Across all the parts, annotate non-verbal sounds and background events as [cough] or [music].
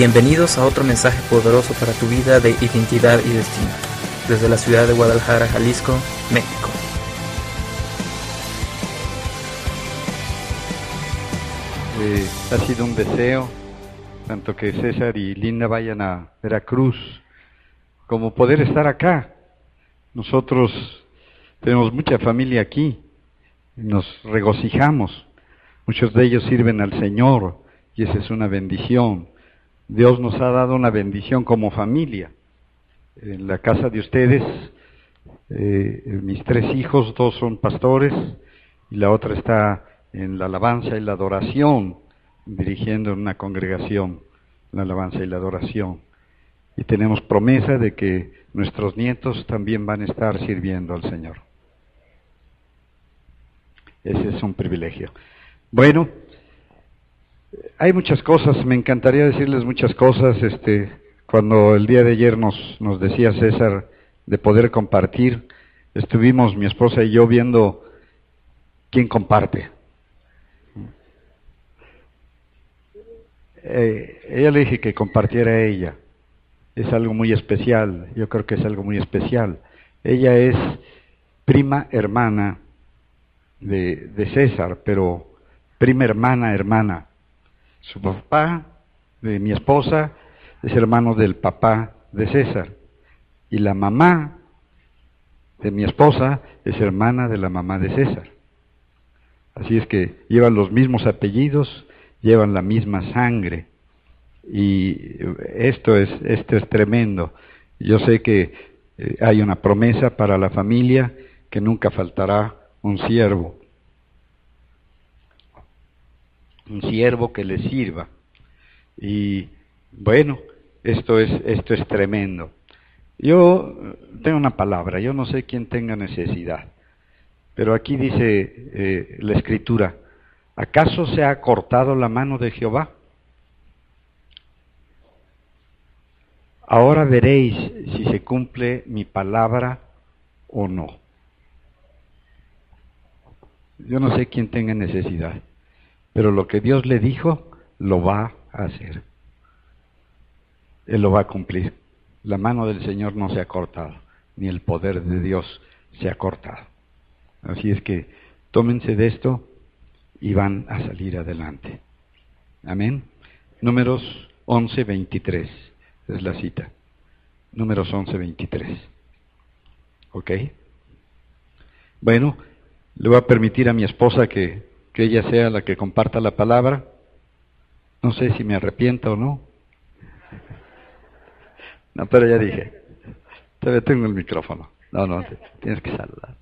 Bienvenidos a otro mensaje poderoso para tu vida de identidad y destino, desde la ciudad de Guadalajara, Jalisco, México. Eh, ha sido un deseo, tanto que César y Linda vayan a Veracruz, como poder estar acá. Nosotros tenemos mucha familia aquí, nos regocijamos, muchos de ellos sirven al Señor y esa es una bendición. Dios nos ha dado una bendición como familia. En la casa de ustedes, eh, mis tres hijos, dos son pastores y la otra está en la alabanza y la adoración, dirigiendo una congregación, la alabanza y la adoración. Y tenemos promesa de que nuestros nietos también van a estar sirviendo al Señor. Ese es un privilegio. Bueno, hay muchas cosas, me encantaría decirles muchas cosas, este, cuando el día de ayer nos, nos decía César de poder compartir, estuvimos mi esposa y yo viendo quién comparte. Eh, ella le dije que compartiera ella. Es algo muy especial, yo creo que es algo muy especial. Ella es prima hermana de, de César, pero prima hermana, hermana. Su papá, de mi esposa, es hermano del papá de César. Y la mamá de mi esposa es hermana de la mamá de César. Así es que llevan los mismos apellidos, llevan la misma sangre. Y esto es, esto es tremendo. Yo sé que eh, hay una promesa para la familia que nunca faltará un siervo. Un siervo que le sirva. Y bueno, esto es, esto es tremendo. Yo tengo una palabra, yo no sé quién tenga necesidad, pero aquí dice eh, la escritura, ¿acaso se ha cortado la mano de Jehová? Ahora veréis si se cumple mi palabra o no. Yo no sé quién tenga necesidad, pero lo que Dios le dijo, lo va a hacer. Él lo va a cumplir. La mano del Señor no se ha cortado, ni el poder de Dios se ha cortado. Así es que tómense de esto y van a salir adelante. Amén. Números 11, 23 es la cita. Números 11, 23. ¿Ok? Bueno, le voy a permitir a mi esposa que, que ella sea la que comparta la palabra. No sé si me arrepiento o no. No, pero ya dije. Todavía tengo el micrófono. No, no, tienes que saludar.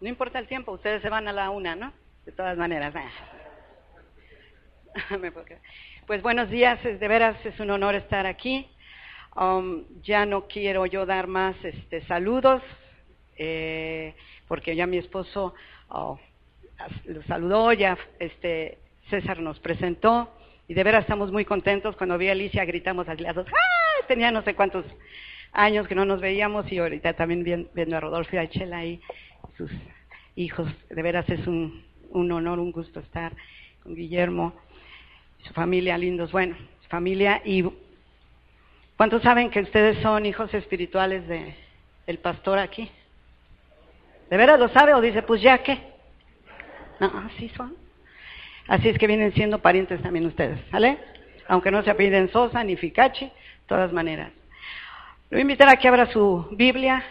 No importa el tiempo, ustedes se van a la una, ¿no? De todas maneras. [laughs] Pues buenos días, de veras es un honor estar aquí. Um, ya no quiero yo dar más este, saludos, eh, porque ya mi esposo oh, lo saludó, ya este, César nos presentó, y de veras estamos muy contentos. Cuando vi a Alicia gritamos al lado, ¡ah! Tenía no sé cuántos años que no nos veíamos, y ahorita también viendo a Rodolfo y a Chela ahí, sus hijos. De veras es un, un honor, un gusto estar con Guillermo su familia, lindos, bueno, su familia. ¿Y cuántos saben que ustedes son hijos espirituales de, del pastor aquí? ¿De veras lo sabe o dice, pues ya qué? No, así son. Así es que vienen siendo parientes también ustedes, ¿vale? Aunque no se apelliden Sosa ni Ficachi, de todas maneras. Le voy a invitar a que abra su Biblia.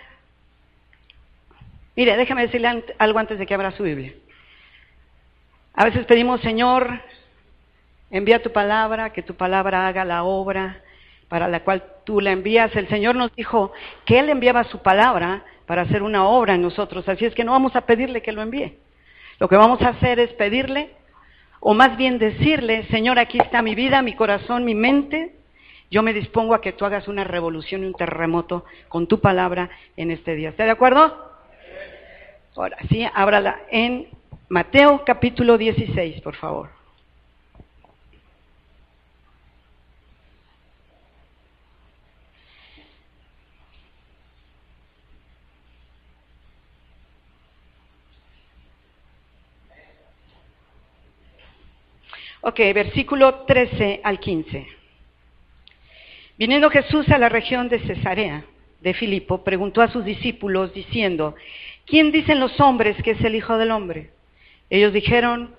Mire, déjame decirle algo antes de que abra su Biblia. A veces pedimos, Señor, envía tu palabra, que tu palabra haga la obra para la cual tú la envías. El Señor nos dijo que Él enviaba su palabra para hacer una obra en nosotros, así es que no vamos a pedirle que lo envíe. Lo que vamos a hacer es pedirle, o más bien decirle, Señor, aquí está mi vida, mi corazón, mi mente, yo me dispongo a que tú hagas una revolución y un terremoto con tu palabra en este día. ¿Está de acuerdo? Ahora sí, ábrala en Mateo capítulo 16, por favor. Ok, versículo 13 al 15. Viniendo Jesús a la región de Cesarea de Filipo, preguntó a sus discípulos diciendo, ¿quién dicen los hombres que es el Hijo del Hombre? Ellos dijeron,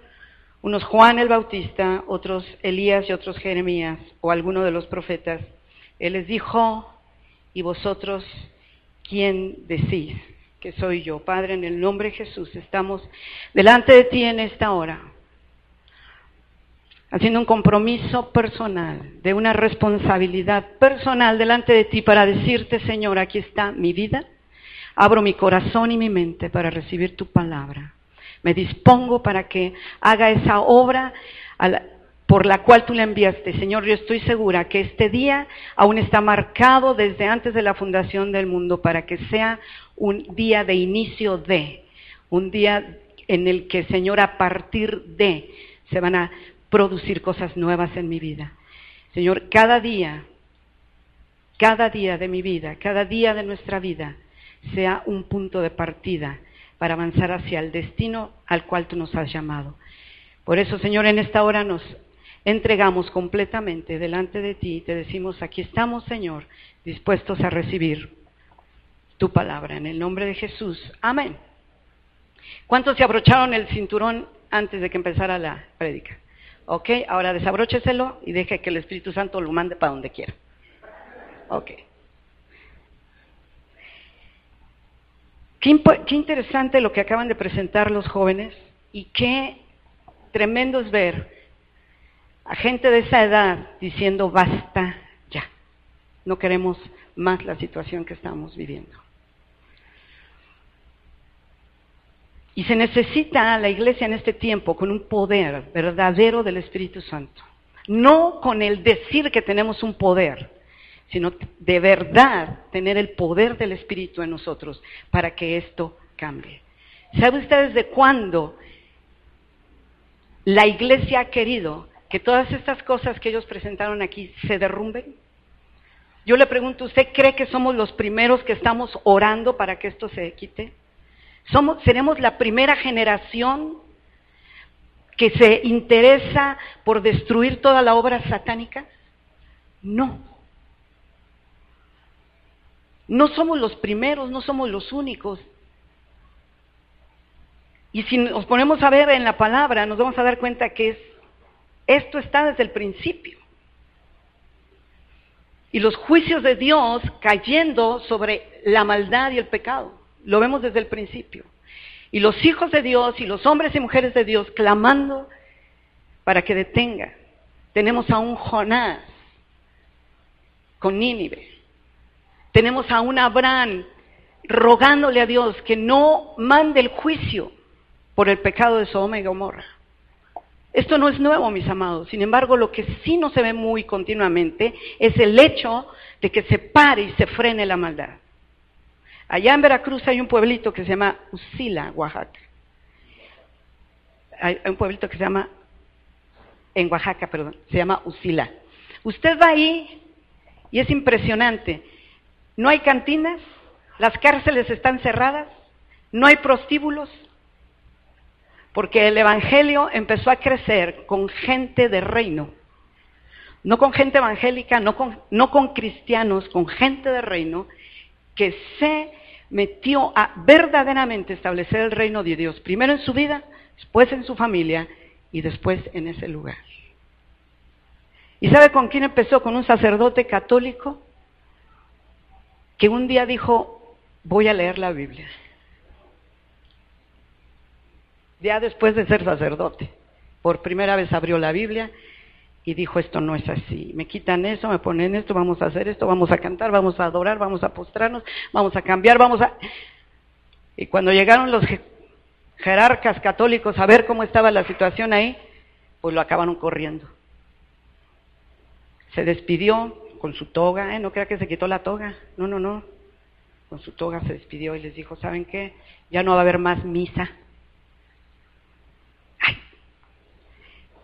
unos Juan el Bautista, otros Elías y otros Jeremías o alguno de los profetas. Él les dijo, ¿y vosotros quién decís que soy yo? Padre, en el nombre de Jesús estamos delante de ti en esta hora haciendo un compromiso personal, de una responsabilidad personal delante de ti para decirte, Señor, aquí está mi vida, abro mi corazón y mi mente para recibir tu palabra. Me dispongo para que haga esa obra por la cual tú le enviaste. Señor, yo estoy segura que este día aún está marcado desde antes de la fundación del mundo para que sea un día de inicio de, un día en el que, Señor, a partir de se van a producir cosas nuevas en mi vida. Señor, cada día, cada día de mi vida, cada día de nuestra vida, sea un punto de partida para avanzar hacia el destino al cual tú nos has llamado. Por eso, Señor, en esta hora nos entregamos completamente delante de ti y te decimos, aquí estamos, Señor, dispuestos a recibir tu palabra. En el nombre de Jesús. Amén. ¿Cuántos se abrocharon el cinturón antes de que empezara la prédica? Ok, ahora desabrócheselo y deje que el Espíritu Santo lo mande para donde quiera. Ok. Qué, qué, interesante lo que acaban de presentar los jóvenes y qué tremendo es ver a gente de esa edad diciendo basta ya. No queremos más la situación que estamos viviendo. Y se necesita a la iglesia en este tiempo con un poder verdadero del Espíritu Santo. No con el decir que tenemos un poder, sino de verdad tener el poder del Espíritu en nosotros para que esto cambie. ¿Sabe usted desde cuándo la iglesia ha querido que todas estas cosas que ellos presentaron aquí se derrumben? Yo le pregunto, ¿usted cree que somos los primeros que estamos orando para que esto se quite? Somos, seremos la primera generación que se interesa por destruir toda la obra satánica? No. No somos los primeros, no somos los únicos. Y si nos ponemos a ver en la palabra, nos vamos a dar cuenta que es, esto está desde el principio. Y los juicios de Dios cayendo sobre la maldad y el pecado. Lo vemos desde el principio. Y los hijos de Dios y los hombres y mujeres de Dios clamando para que detenga. Tenemos a un Jonás con Nínive. Tenemos a un Abraham rogándole a Dios que no mande el juicio por el pecado de Sodoma y Gomorra. Esto no es nuevo, mis amados. Sin embargo, lo que sí no se ve muy continuamente es el hecho de que se pare y se frene la maldad. Allá en Veracruz hay un pueblito que se llama Usila, Oaxaca. Hay un pueblito que se llama, en Oaxaca, perdón, se llama Usila. Usted va ahí y es impresionante. No hay cantinas, las cárceles están cerradas, no hay prostíbulos, porque el Evangelio empezó a crecer con gente de reino. No con gente evangélica, no con, no con cristianos, con gente de reino que se metió a verdaderamente establecer el reino de Dios, primero en su vida, después en su familia y después en ese lugar. ¿Y sabe con quién empezó? Con un sacerdote católico que un día dijo, voy a leer la Biblia. Ya después de ser sacerdote, por primera vez abrió la Biblia y dijo, esto no es así, me quitan eso, me ponen esto, vamos a hacer esto, vamos a cantar, vamos a adorar, vamos a postrarnos, vamos a cambiar, vamos a... Y cuando llegaron los jerarcas católicos a ver cómo estaba la situación ahí, pues lo acabaron corriendo. Se despidió con su toga, ¿eh? no crea que se quitó la toga, no, no, no, con su toga se despidió y les dijo, ¿saben qué? Ya no va a haber más misa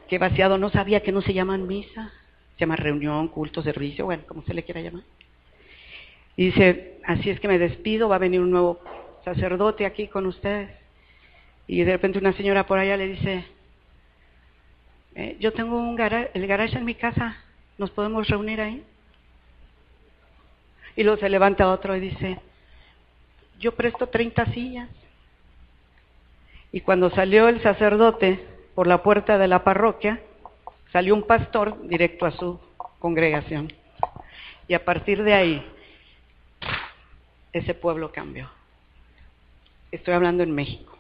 Qué vaciado, no sabía que no se llaman misa, se llama reunión, culto, servicio, bueno, como se le quiera llamar. Y dice, así es que me despido, va a venir un nuevo sacerdote aquí con ustedes. Y de repente una señora por allá le dice, Eh, yo tengo un gara el garaje en mi casa, ¿nos podemos reunir ahí? Y luego se levanta otro y dice, yo presto 30 sillas. Y cuando salió el sacerdote por la puerta de la parroquia, salió un pastor directo a su congregación. Y a partir de ahí, ese pueblo cambió. Estoy hablando en México,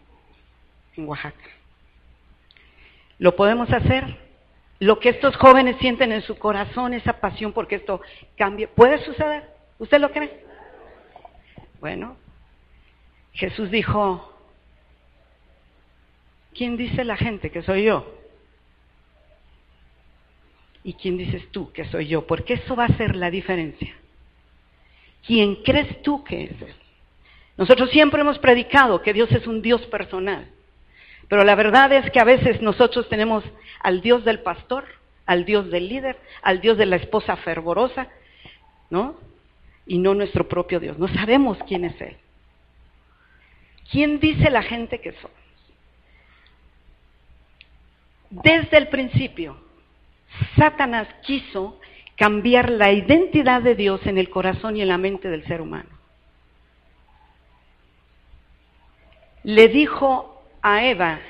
en Oaxaca. ¿Lo podemos hacer? Lo que estos jóvenes sienten en su corazón, esa pasión porque esto cambie, ¿puede suceder? ¿Usted lo cree? Bueno, Jesús dijo, ¿quién dice la gente que soy yo? ¿Y quién dices tú que soy yo? Porque eso va a ser la diferencia. ¿Quién crees tú que es Él? Nosotros siempre hemos predicado que Dios es un Dios personal. Pero la verdad es que a veces nosotros tenemos al Dios del pastor, al Dios del líder, al Dios de la esposa fervorosa, ¿no? Y no nuestro propio Dios. No sabemos quién es Él. ¿Quién dice la gente que somos? Desde el principio, Satanás quiso cambiar la identidad de Dios en el corazón y en la mente del ser humano. Le dijo a Eva,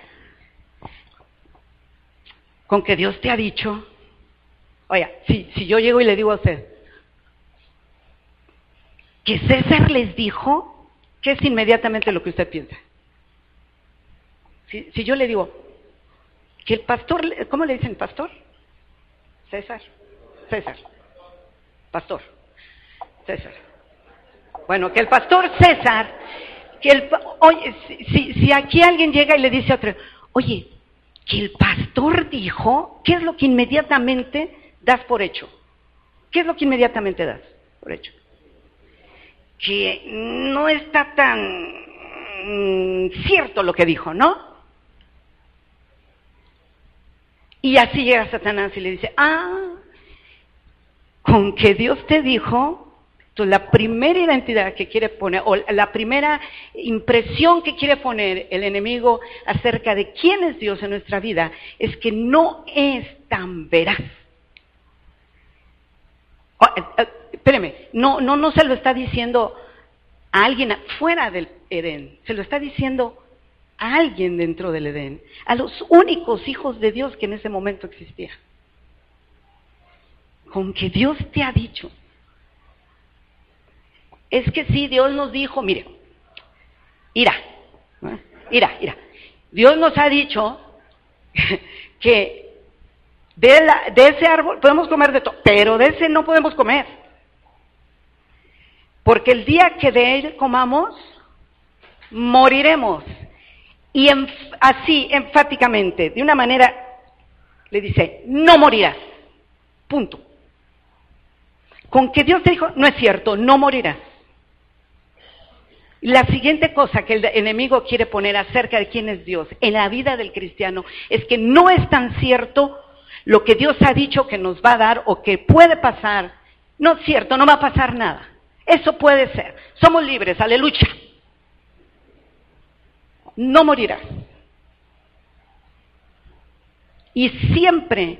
con que Dios te ha dicho, oiga, si, si yo llego y le digo a usted, que César les dijo, ¿qué es inmediatamente lo que usted piensa? Si, si yo le digo, que el pastor, ¿cómo le dicen pastor? César. César. Pastor. César. Bueno, que el pastor César, que el, oye, si, si aquí alguien llega y le dice a otro, oye, que el pastor dijo, ¿qué es lo que inmediatamente das por hecho? ¿Qué es lo que inmediatamente das por hecho? Que no está tan mm, cierto lo que dijo, ¿no? Y así llega Satanás y le dice, ah, con que Dios te dijo, entonces la primera identidad que quiere poner, o la primera impresión que quiere poner el enemigo acerca de quién es Dios en nuestra vida, es que no es tan veraz. Oh, eh, eh, espéreme, no, no, no se lo está diciendo a alguien fuera del Edén, se lo está diciendo a alguien dentro del Edén, a los únicos hijos de Dios que en ese momento existían. Con que Dios te ha dicho. Es que sí, Dios nos dijo, mire, ira, ira, ira. Dios nos ha dicho [laughs] que de, de ese árbol podemos comer de todo, pero de ese no podemos comer. Porque el día que de él comamos, moriremos. Y así, enfáticamente, de una manera, le dice, no morirás. Punto. Con que Dios te dijo, no es cierto, no morirás. La siguiente cosa que el enemigo quiere poner acerca de quién es Dios en la vida del cristiano es que no es tan cierto lo que Dios ha dicho que nos va a dar o que puede pasar. No es cierto, no va a pasar nada. Eso puede ser. Somos libres, aleluya no morirás. Y siempre,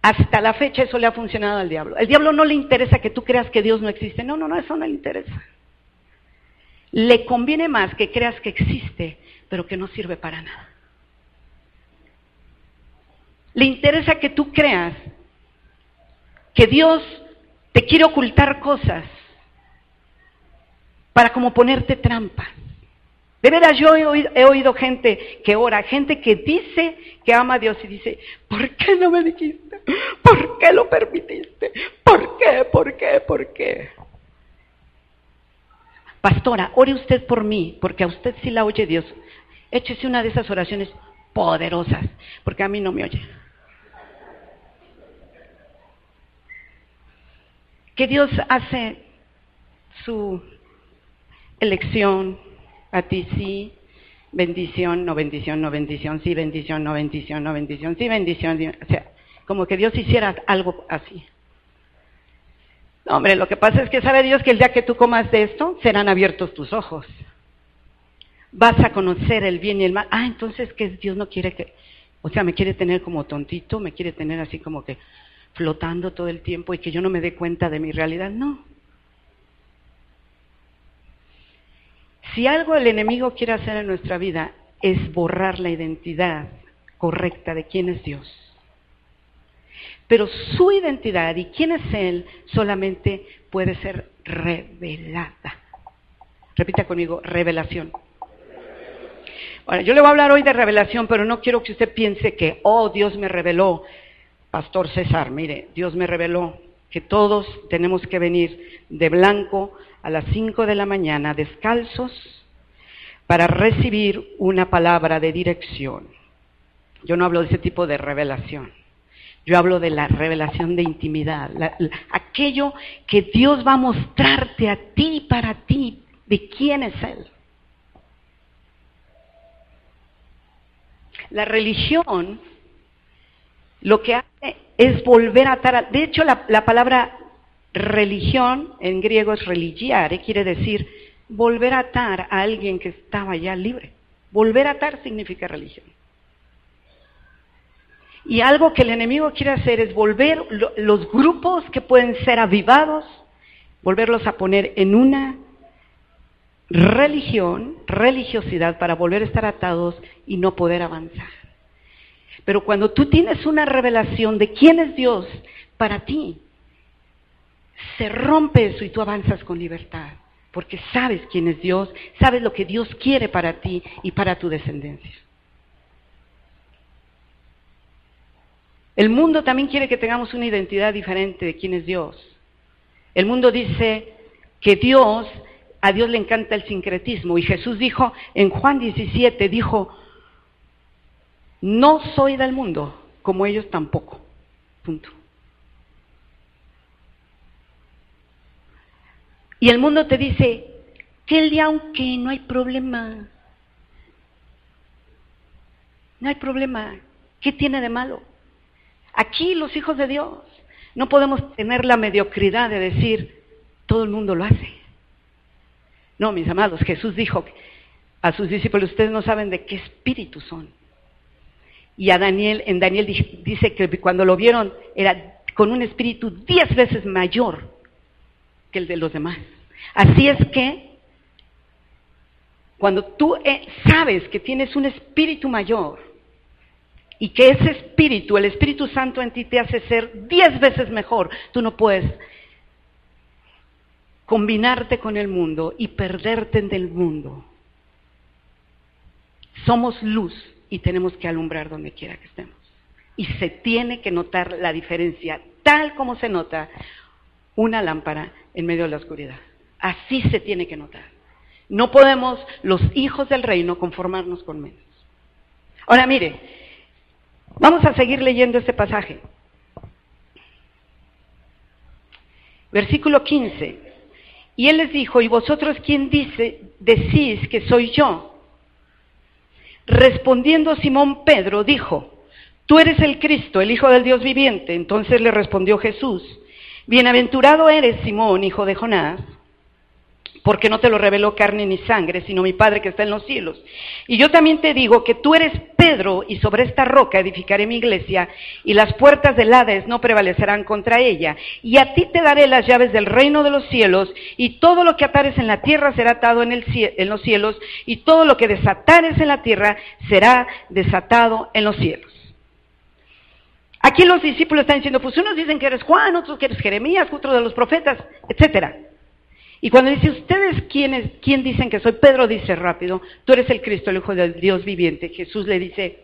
hasta la fecha, eso le ha funcionado al diablo. El diablo no le interesa que tú creas que Dios no existe. No, no, no, eso no le interesa. Le conviene más que creas que existe, pero que no sirve para nada. Le interesa que tú creas que Dios te quiere ocultar cosas para como ponerte trampas. De veras, yo he oído, gente que ora, gente que dice que ama a Dios y dice, ¿por qué no me dijiste? ¿Por qué lo permitiste? ¿Por qué? ¿Por qué? ¿Por qué? Pastora, ore usted por mí, porque a usted sí la oye Dios. Échese una de esas oraciones poderosas, porque a mí no me oye. Que Dios hace su elección, a ti sí, bendición, no bendición, no bendición, sí, bendición, no bendición, no bendición, sí, bendición. O sea, como que Dios hiciera algo así. No, hombre, lo que pasa es que sabe Dios que el día que tú comas de esto, serán abiertos tus ojos. Vas a conocer el bien y el mal. Ah, entonces que Dios no quiere que, O sea, me quiere tener como tontito, me quiere tener así como que flotando todo el tiempo y que yo no me dé cuenta de mi realidad. No. Si algo el enemigo quiere hacer en nuestra vida es borrar la identidad correcta de quién es Dios. Pero su identidad y quién es Él solamente puede ser revelada. Repita conmigo, revelación. Ahora, yo le voy a hablar hoy de revelación, pero no quiero que usted piense que, oh, Dios me reveló. Pastor César, mire, Dios me reveló que todos tenemos que venir de blanco a las 5 de la mañana, descalzos, para recibir una palabra de dirección. Yo no hablo de ese tipo de revelación. Yo hablo de la revelación de intimidad, aquello que Dios va a mostrarte a ti, para ti, de quién es Él. La religión lo que hace es volver a atar. De hecho, la, palabra religión en griego es religiare, quiere decir volver a atar a alguien que estaba ya libre. Volver a atar significa religión. Y algo que el enemigo quiere hacer es volver los grupos que pueden ser avivados, volverlos a poner en una religión, religiosidad, para volver a estar atados y no poder avanzar. Pero cuando tú tienes una revelación de quién es Dios para ti, se rompe eso y tú avanzas con libertad, porque sabes quién es Dios, sabes lo que Dios quiere para ti y para tu descendencia. El mundo también quiere que tengamos una identidad diferente de quién es Dios. El mundo dice que Dios a Dios le encanta el sincretismo. Y Jesús dijo, en Juan 17, dijo, no soy del mundo, como ellos tampoco. Punto. Y el mundo te dice, que el día aunque no hay problema. No hay problema. ¿Qué tiene de malo? Aquí los hijos de Dios no podemos tener la mediocridad de decir, todo el mundo lo hace. No, mis amados, Jesús dijo a sus discípulos, ustedes no saben de qué espíritu son. Y a Daniel, en Daniel dice que cuando lo vieron era con un espíritu diez veces mayor que el de los demás. Así es que cuando tú eh, sabes que tienes un espíritu mayor y que ese espíritu, el Espíritu Santo en ti te hace ser diez veces mejor, tú no puedes combinarte con el mundo y perderte del mundo. Somos luz y tenemos que alumbrar donde quiera que estemos. Y se tiene que notar la diferencia, tal como se nota una lámpara en medio de la oscuridad. Así se tiene que notar. No podemos, los hijos del reino, conformarnos con menos. Ahora mire, vamos a seguir leyendo este pasaje. Versículo 15. Y él les dijo, ¿y vosotros quién dice, decís que soy yo? Respondiendo Simón Pedro, dijo, tú eres el Cristo, el Hijo del Dios viviente. Entonces le respondió Jesús, bienaventurado eres Simón, hijo de Jonás porque no te lo reveló carne ni sangre, sino mi Padre que está en los cielos. Y yo también te digo que tú eres Pedro, y sobre esta roca edificaré mi iglesia, y las puertas del Hades no prevalecerán contra ella. Y a ti te daré las llaves del reino de los cielos, y todo lo que atares en la tierra será atado en, en los cielos, y todo lo que desatares en la tierra será desatado en los cielos. Aquí los discípulos están diciendo, pues unos dicen que eres Juan, otros que eres Jeremías, otros de los profetas, etcétera. Y cuando dice, ¿ustedes quién, quién dicen que soy? Pedro dice rápido, tú eres el Cristo, el Hijo del Dios viviente. Jesús le dice,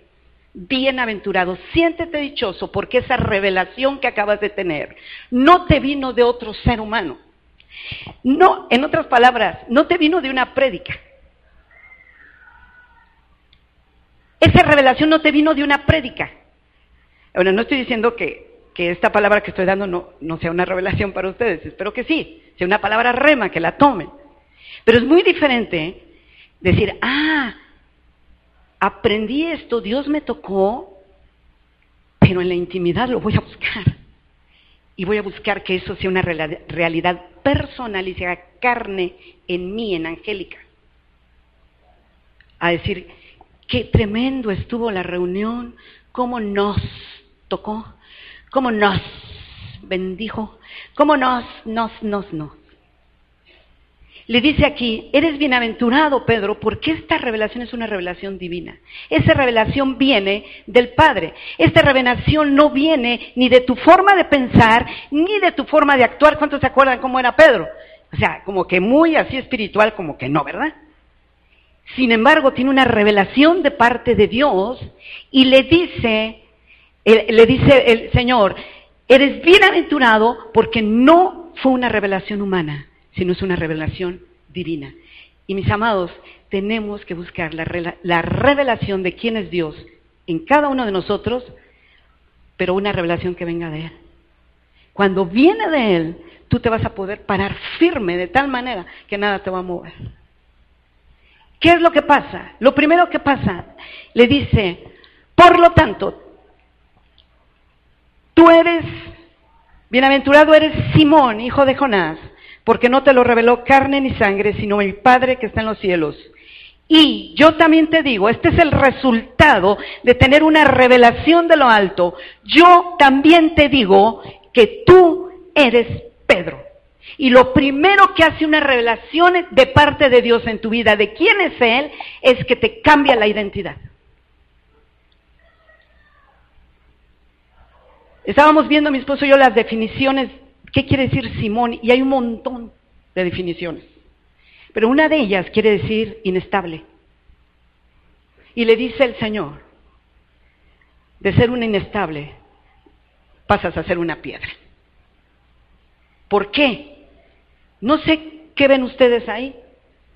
bienaventurado, siéntete dichoso porque esa revelación que acabas de tener no te vino de otro ser humano. No, en otras palabras, no te vino de una prédica. Esa revelación no te vino de una prédica. Bueno, no estoy diciendo que que esta palabra que estoy dando no, no sea una revelación para ustedes, espero que sí, sea una palabra rema, que la tomen. Pero es muy diferente decir, ah, aprendí esto, Dios me tocó, pero en la intimidad lo voy a buscar. Y voy a buscar que eso sea una realidad personal y sea carne en mí, en Angélica. A decir, qué tremendo estuvo la reunión cómo nos tocó, cómo nos bendijo, cómo nos, nos, nos, nos. Le dice aquí, eres bienaventurado, Pedro, porque esta revelación es una revelación divina. Esa revelación viene del Padre. Esta revelación no viene ni de tu forma de pensar, ni de tu forma de actuar. ¿Cuántos se acuerdan cómo era Pedro? O sea, como que muy así espiritual, como que no, ¿verdad? Sin embargo, tiene una revelación de parte de Dios y le dice, le dice el Señor, eres bienaventurado porque no fue una revelación humana sino es una revelación divina. Y mis amados, tenemos que buscar la, revelación de quién es Dios en cada uno de nosotros, pero una revelación que venga de Él. Cuando viene de Él, tú te vas a poder parar firme de tal manera que nada te va a mover. ¿Qué es lo que pasa? Lo primero que pasa, le dice, por lo tanto, tú eres, bienaventurado eres Simón, hijo de Jonás, porque no te lo reveló carne ni sangre, sino mi Padre que está en los cielos. Y yo también te digo, este es el resultado de tener una revelación de lo alto. Yo también te digo que tú eres Pedro. Y lo primero que hace una revelación de parte de Dios en tu vida de quién es Él es que te cambia la identidad. Estábamos viendo mi esposo y yo las definiciones ¿Qué quiere decir Simón? Y hay un montón de definiciones. Pero una de ellas quiere decir inestable. Y le dice el Señor, de ser un inestable, pasas a ser una piedra. ¿Por qué? No sé qué ven ustedes ahí.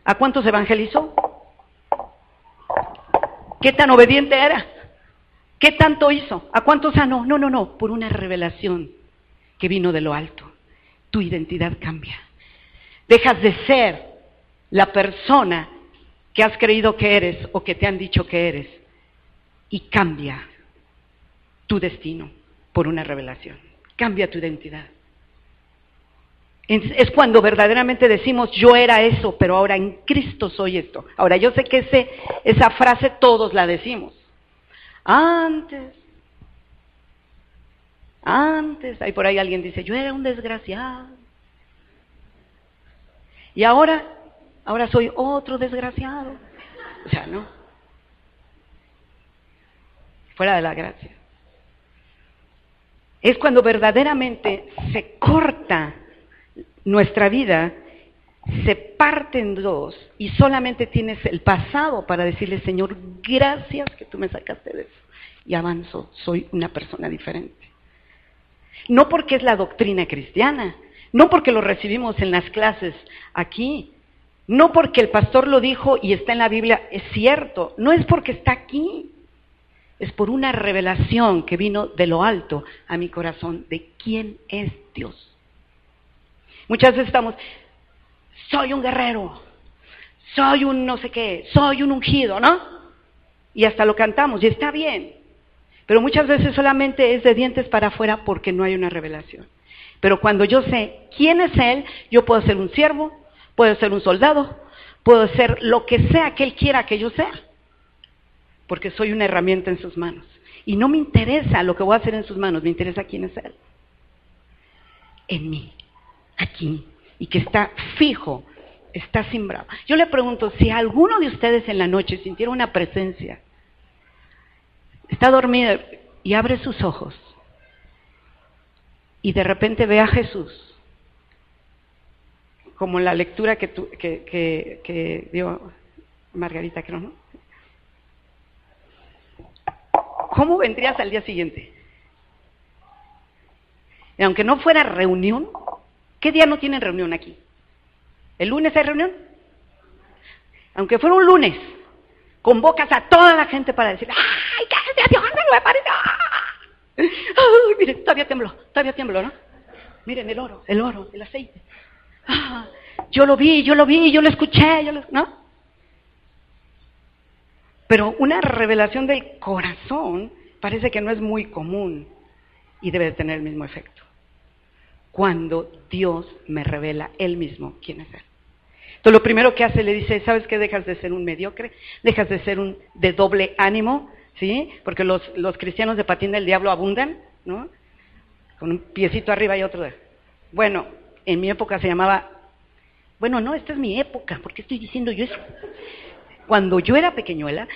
¿A cuántos evangelizó? ¿Qué tan obediente era? ¿Qué tanto hizo? ¿A cuántos sanó? No, no, no, por una revelación que vino de lo alto tu identidad cambia. Dejas de ser la persona que has creído que eres o que te han dicho que eres y cambia tu destino por una revelación. Cambia tu identidad. Es cuando verdaderamente decimos, yo era eso, pero ahora en Cristo soy esto. Ahora, yo sé que ese, esa frase todos la decimos. Antes antes, ahí por ahí alguien dice, yo era un desgraciado. Y ahora, ahora soy otro desgraciado. O sea, no. Fuera de la gracia. Es cuando verdaderamente se corta nuestra vida, se parte en dos y solamente tienes el pasado para decirle, Señor, gracias que tú me sacaste de eso. Y avanzo, soy una persona diferente. No porque es la doctrina cristiana, no porque lo recibimos en las clases aquí, no porque el pastor lo dijo y está en la Biblia, es cierto, no es porque está aquí, es por una revelación que vino de lo alto a mi corazón de quién es Dios. Muchas veces estamos, soy un guerrero, soy un no sé qué, soy un ungido, ¿no? Y hasta lo cantamos y está bien. Pero muchas veces solamente es de dientes para afuera porque no hay una revelación. Pero cuando yo sé quién es Él, yo puedo ser un siervo, puedo ser un soldado, puedo ser lo que sea que Él quiera que yo sea. Porque soy una herramienta en sus manos. Y no me interesa lo que voy a hacer en sus manos, me interesa quién es Él. En mí, aquí, y que está fijo, está simbrado. Yo le pregunto, si alguno de ustedes en la noche sintiera una presencia, está dormido y abre sus ojos y de repente ve a Jesús, como la lectura que, que, dio Margarita, creo. ¿Cómo vendrías al día siguiente? Y aunque no fuera reunión, ¿qué día no tienen reunión aquí? ¿El lunes hay reunión? Aunque fuera un lunes, convocas a toda la gente para decir, ¡ay, qué Dios, no me parece! ¡Ay, miren, todavía tembló, todavía tembló, ¿no? Miren el oro, el oro, el aceite. Ah, yo lo vi, yo lo vi, yo lo escuché, yo lo, ¿no? Pero una revelación del corazón parece que no es muy común y debe tener el mismo efecto. Cuando Dios me revela Él mismo quién es Él. Entonces lo primero que hace le dice, ¿sabes qué? Dejas de ser un mediocre, dejas de ser un de doble ánimo, ¿sí? Porque los, los cristianos de patín del diablo abundan, ¿no? Con un piecito arriba y otro. De... Bueno, en mi época se llamaba, bueno, no, esta es mi época, porque estoy diciendo yo eso? Cuando yo era pequeñuela,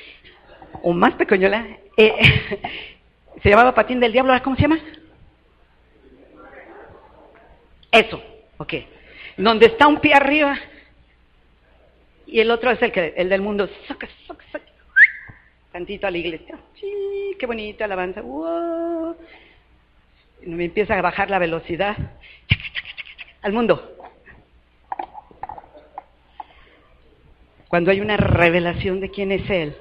o más pequeñuela, eh, [laughs] se llamaba patín del diablo, ¿cómo se llama? Eso, ok. Donde está un pie arriba y el otro es el, que, el del mundo. Saca, saca, saca. Tantito a la iglesia. Sí, qué bonita alabanza. Me empieza a bajar la velocidad. Al mundo. Cuando hay una revelación de quién es Él,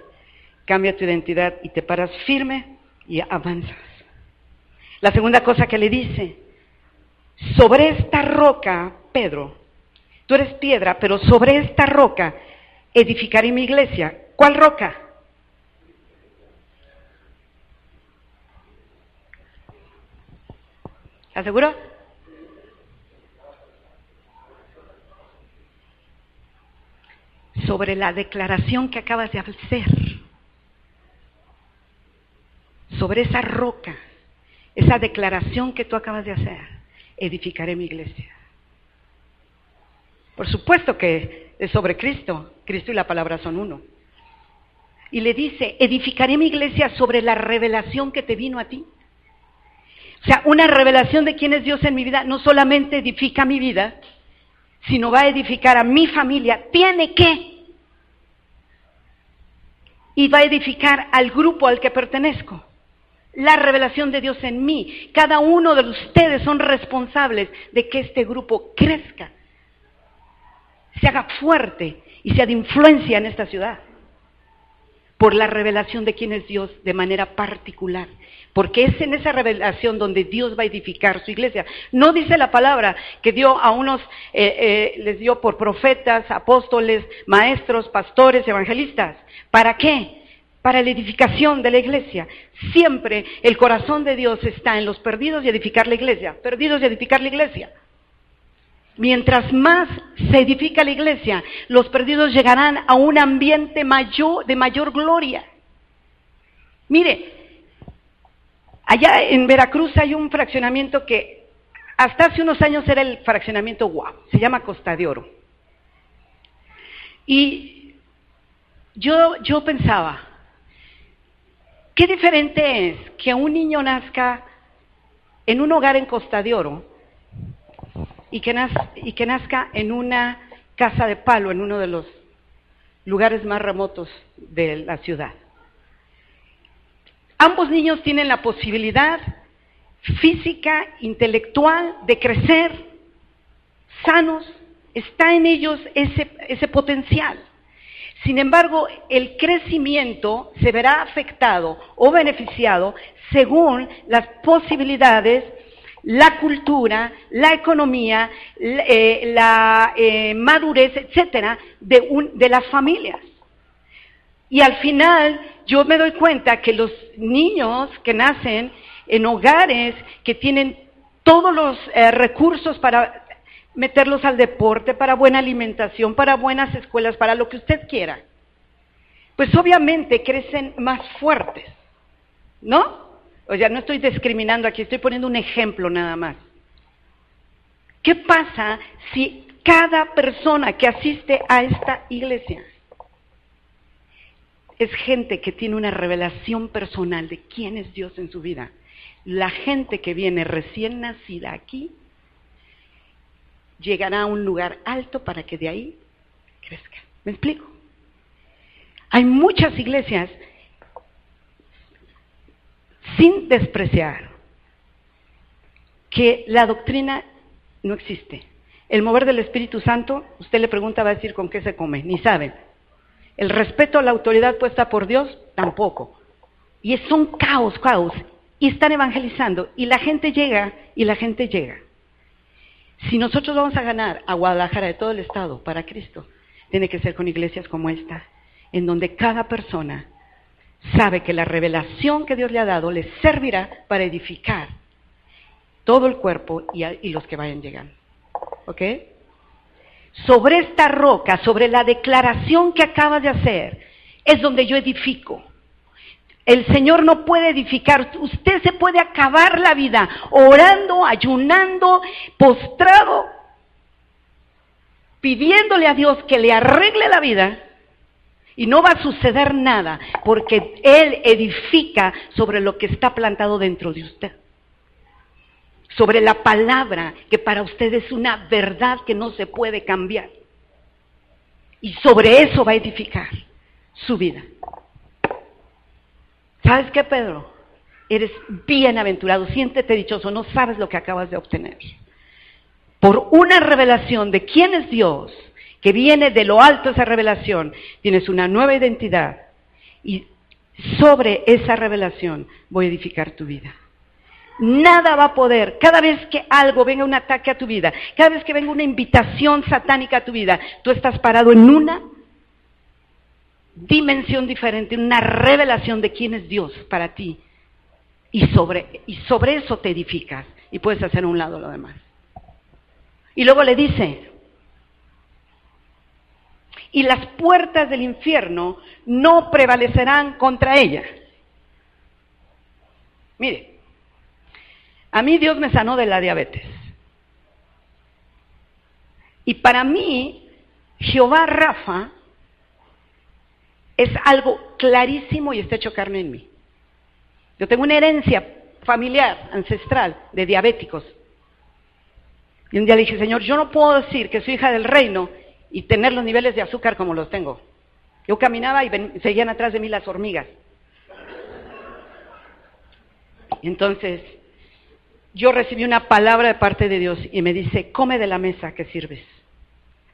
cambia tu identidad y te paras firme y avanzas. La segunda cosa que le dice, sobre esta roca, Pedro, tú eres piedra, pero sobre esta roca edificaré mi iglesia. ¿Cuál roca? ¿Estás seguro? Sobre la declaración que acabas de hacer. Sobre esa roca, esa declaración que tú acabas de hacer, edificaré mi iglesia. Por supuesto que es sobre Cristo. Cristo y la palabra son uno. Y le dice, edificaré mi iglesia sobre la revelación que te vino a ti. O sea, una revelación de quién es Dios en mi vida no solamente edifica mi vida, sino va a edificar a mi familia. Tiene que. Y va a edificar al grupo al que pertenezco. La revelación de Dios en mí. Cada uno de ustedes son responsables de que este grupo crezca se haga fuerte y sea de influencia en esta ciudad por la revelación de quién es Dios de manera particular. Porque es en esa revelación donde Dios va a edificar su iglesia. No dice la palabra que dio a unos, eh, eh, les dio por profetas, apóstoles, maestros, pastores, evangelistas. ¿Para qué? Para la edificación de la iglesia. Siempre el corazón de Dios está en los perdidos y edificar la iglesia. Perdidos y edificar la iglesia. Mientras más se edifica la iglesia, los perdidos llegarán a un ambiente mayor, de mayor gloria. Mire, allá en Veracruz hay un fraccionamiento que hasta hace unos años era el fraccionamiento guau, se llama Costa de Oro. Y yo, yo pensaba, qué diferente es que un niño nazca en un hogar en Costa de Oro y que, nazca, en una casa de palo, en uno de los lugares más remotos de la ciudad. Ambos niños tienen la posibilidad física, intelectual, de crecer sanos, está en ellos ese potencial. Sin embargo, el crecimiento se verá afectado o beneficiado según las posibilidades la cultura, la economía, la eh, eh, madurez, etcétera, de, de las familias. Y al final yo me doy cuenta que los niños que nacen en hogares que tienen todos los eh, recursos para meterlos al deporte, para buena alimentación, para buenas escuelas, para lo que usted quiera, pues obviamente crecen más fuertes, ¿no? O sea, no estoy discriminando aquí, estoy poniendo un ejemplo nada más. ¿Qué pasa si cada persona que asiste a esta iglesia es gente que tiene una revelación personal de quién es Dios en su vida? La gente que viene recién nacida aquí llegará a un lugar alto para que de ahí crezca. ¿Me explico? Hay muchas iglesias sin despreciar que la doctrina no existe. El mover del Espíritu Santo, usted le pregunta, va a decir con qué se come, ni saben. El respeto a la autoridad puesta por Dios, tampoco. Y son caos, caos. Y están evangelizando. Y la gente llega, y la gente llega. Si nosotros vamos a ganar a Guadalajara de todo el estado para Cristo, tiene que ser con iglesias como esta, en donde cada persona sabe que la revelación que Dios le ha dado le servirá para edificar todo el cuerpo y, los que vayan llegando. ¿Ok? Sobre esta roca, sobre la declaración que acaba de hacer, es donde yo edifico. El Señor no puede edificar. Usted se puede acabar la vida orando, ayunando, postrado, pidiéndole a Dios que le arregle la vida. Y no va a suceder nada porque Él edifica sobre lo que está plantado dentro de usted. Sobre la palabra que para usted es una verdad que no se puede cambiar. Y sobre eso va a edificar su vida. ¿Sabes qué, Pedro? Eres bienaventurado, siéntete dichoso, no sabes lo que acabas de obtener. Por una revelación de quién es Dios, que viene de lo alto esa revelación, tienes una nueva identidad. Y sobre esa revelación voy a edificar tu vida. Nada va a poder, cada vez que algo venga un ataque a tu vida, cada vez que venga una invitación satánica a tu vida, tú estás parado en una dimensión diferente, una revelación de quién es Dios para ti. Y sobre, y sobre eso te edificas y puedes hacer a un lado lo demás. Y luego le dice, y las puertas del infierno no prevalecerán contra ella. Mire, a mí Dios me sanó de la diabetes. Y para mí, Jehová Rafa es algo clarísimo y está hecho carne en mí. Yo tengo una herencia familiar, ancestral, de diabéticos. Y un día dije, Señor, yo no puedo decir que soy hija del reino y tener los niveles de azúcar como los tengo. Yo caminaba y seguían atrás de mí las hormigas. Entonces, yo recibí una palabra de parte de Dios y me dice, come de la mesa que sirves.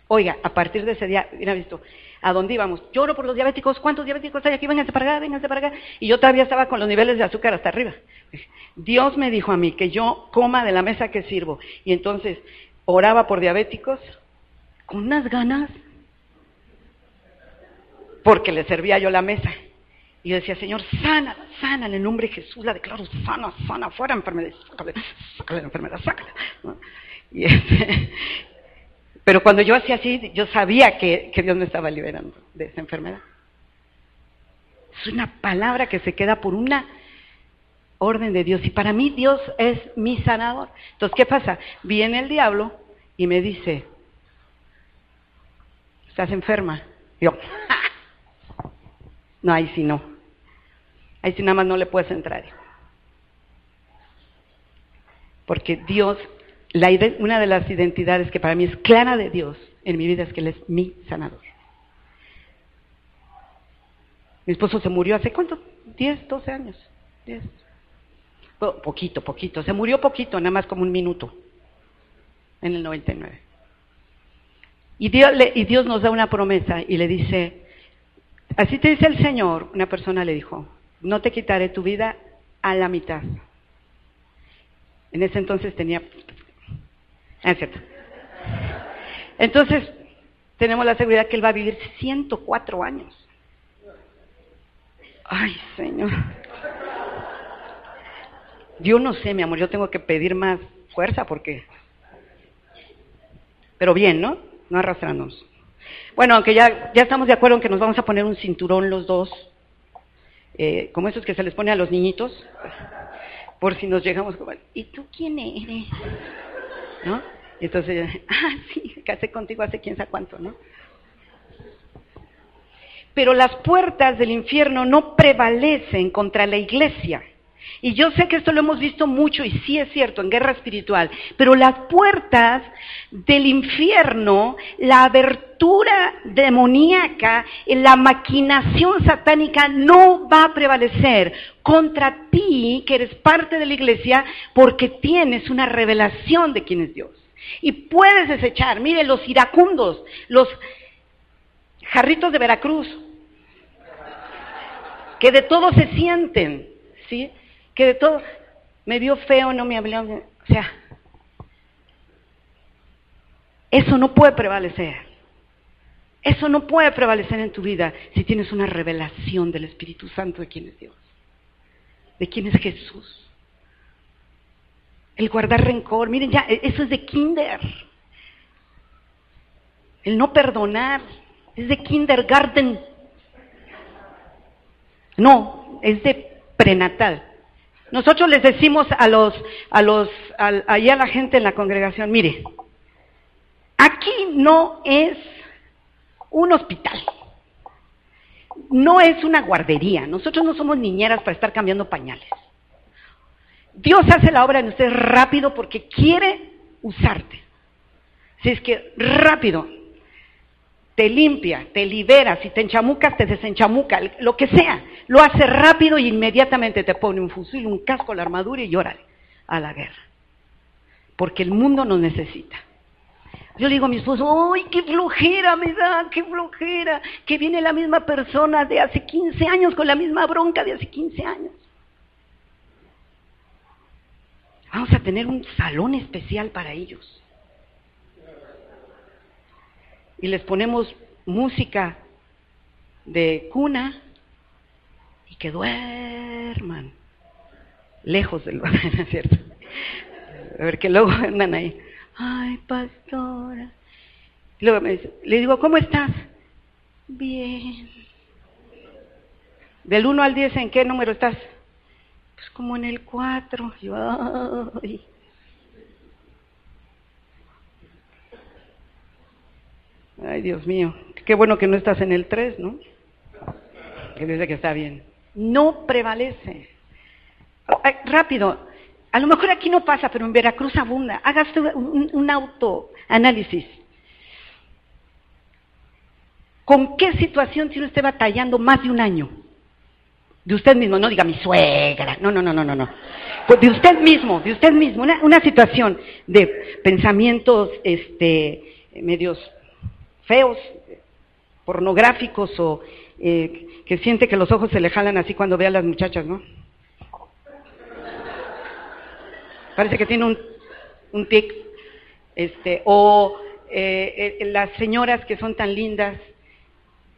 Oiga, a partir de ese día, mira visto, ¿a dónde íbamos? Lloro por los diabéticos, ¿cuántos diabéticos hay aquí? Vénganse para acá, vénganse para acá. Y yo todavía estaba con los niveles de azúcar hasta arriba. Dios me dijo a mí que yo coma de la mesa que sirvo. Y entonces oraba por diabéticos con unas ganas, porque le servía yo la mesa. Y yo decía, Señor, sana, sana en el nombre de Jesús, la declaro sana, sana, fuera enfermedad, sácale, la enfermedad, sácale. Y este, pero cuando yo hacía así, yo sabía que, Dios me estaba liberando de esa enfermedad. Es una palabra que se queda por una orden de Dios. Y para mí Dios es mi sanador. Entonces, ¿qué pasa? Viene el diablo y me dice, ¿estás enferma? yo, [laughs] no, ahí sí no. Ahí sí nada más no le puedes entrar. Porque Dios una de las identidades que para mí es clara de Dios en mi vida es que Él es mi sanador. Mi esposo se murió hace cuánto? 10, 12 años. 10. poquito, poquito. Se murió poquito, nada más como un minuto. En el 99. Y Dios, nos da una promesa y le dice, así te dice el Señor, una persona le dijo, no te quitaré tu vida a la mitad. En ese entonces tenía es cierto. Entonces, tenemos la seguridad que él va a vivir 104 años. Ay, Señor. Yo no sé, mi amor, yo tengo que pedir más fuerza porque... Pero bien, ¿no? No arrastrarnos. Bueno, aunque ya, ya estamos de acuerdo en que nos vamos a poner un cinturón los dos, eh, como esos que se les pone a los niñitos, por si nos llegamos ¿y tú quién eres? Entonces [laughs] ah, sí, casé contigo hace quién sabe cuánto, ¿no? Pero las puertas del infierno no prevalecen contra la iglesia. Y yo sé que esto lo hemos visto mucho y sí es cierto en guerra espiritual, pero las puertas del infierno, la abertura demoníaca, la maquinación satánica no va a prevalecer contra ti, que eres parte de la iglesia, porque tienes una revelación de quién es Dios. Y puedes desechar, mire, los iracundos, los jarritos de Veracruz, que de todo se sienten, ¿sí? Que de todo, me vio feo, no me habló, o sea, eso no puede prevalecer. Eso no puede prevalecer en tu vida si tienes una revelación del Espíritu Santo de quién es Dios, de quién es Jesús. El guardar rencor, miren ya, e-, eso es de kinder. El no perdonar es de kindergarten. No, no, es de prenatal. Nosotros les decimos a los, a los, a, a la gente en la congregación, mire, aquí no es un hospital, no es una guardería, nosotros no somos niñeras para estar cambiando pañales. Dios hace la obra en usted rápido porque quiere usarte. Si es que rápido, te limpia, te libera, si te enchamucas, te desenchamuca, lo que sea, lo hace rápido y inmediatamente te pone un fusil, un casco, la armadura y llórale a la guerra. Porque el mundo nos necesita. Yo le digo a mi esposo, ¡ay, qué flojera me da, qué flojera! Que viene la misma persona de hace 15 años con la misma bronca de hace 15 años. Vamos a tener un salón especial para ellos y les ponemos música de cuna y que duerman lejos del lugar, [laughs] cierto? A ver, que luego [laughs] andan ahí. Ay, pastora. luego me dice, le digo, ¿cómo estás? Bien. Del 1 al 10, ¿en qué número estás? Pues como en el 4. Yo, ay. Ay, Dios mío, qué bueno que no estás en el 3, ¿no? Que dice que está bien. No prevalece. rápido, a lo mejor aquí no pasa, pero en Veracruz abunda. Hagas un, autoanálisis. ¿Con qué situación tiene usted batallando más de un año? De usted mismo, no diga mi suegra, no, no, no, no, no, no. Pues de usted mismo, de usted mismo, una, una situación de pensamientos este, medios feos, pornográficos o eh, que siente que los ojos se le jalan así cuando ve a las muchachas, ¿no? Parece que tiene un, un tic. Este, o eh, eh, las señoras que son tan lindas,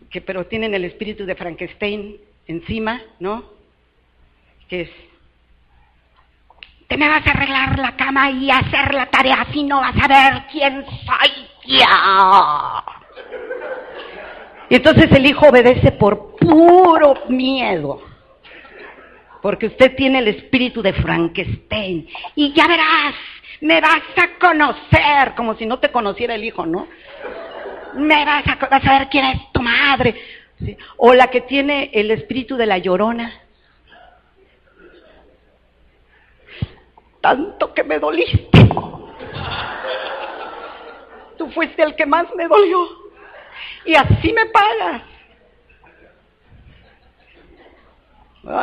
que pero tienen el espíritu de Frankenstein encima, ¿no? Que es, te me vas a arreglar la cama y hacer la tarea, si no vas a ver quién soy yo. Y entonces el hijo obedece por puro miedo. Porque usted tiene el espíritu de Frankenstein. Y ya verás, me vas a conocer, como si no te conociera el hijo, ¿no? Me vas a, vas a ver quién es tu madre. O la que tiene el espíritu de la llorona. Tanto que me doliste. Tú fuiste el que más me dolió y así me pagas.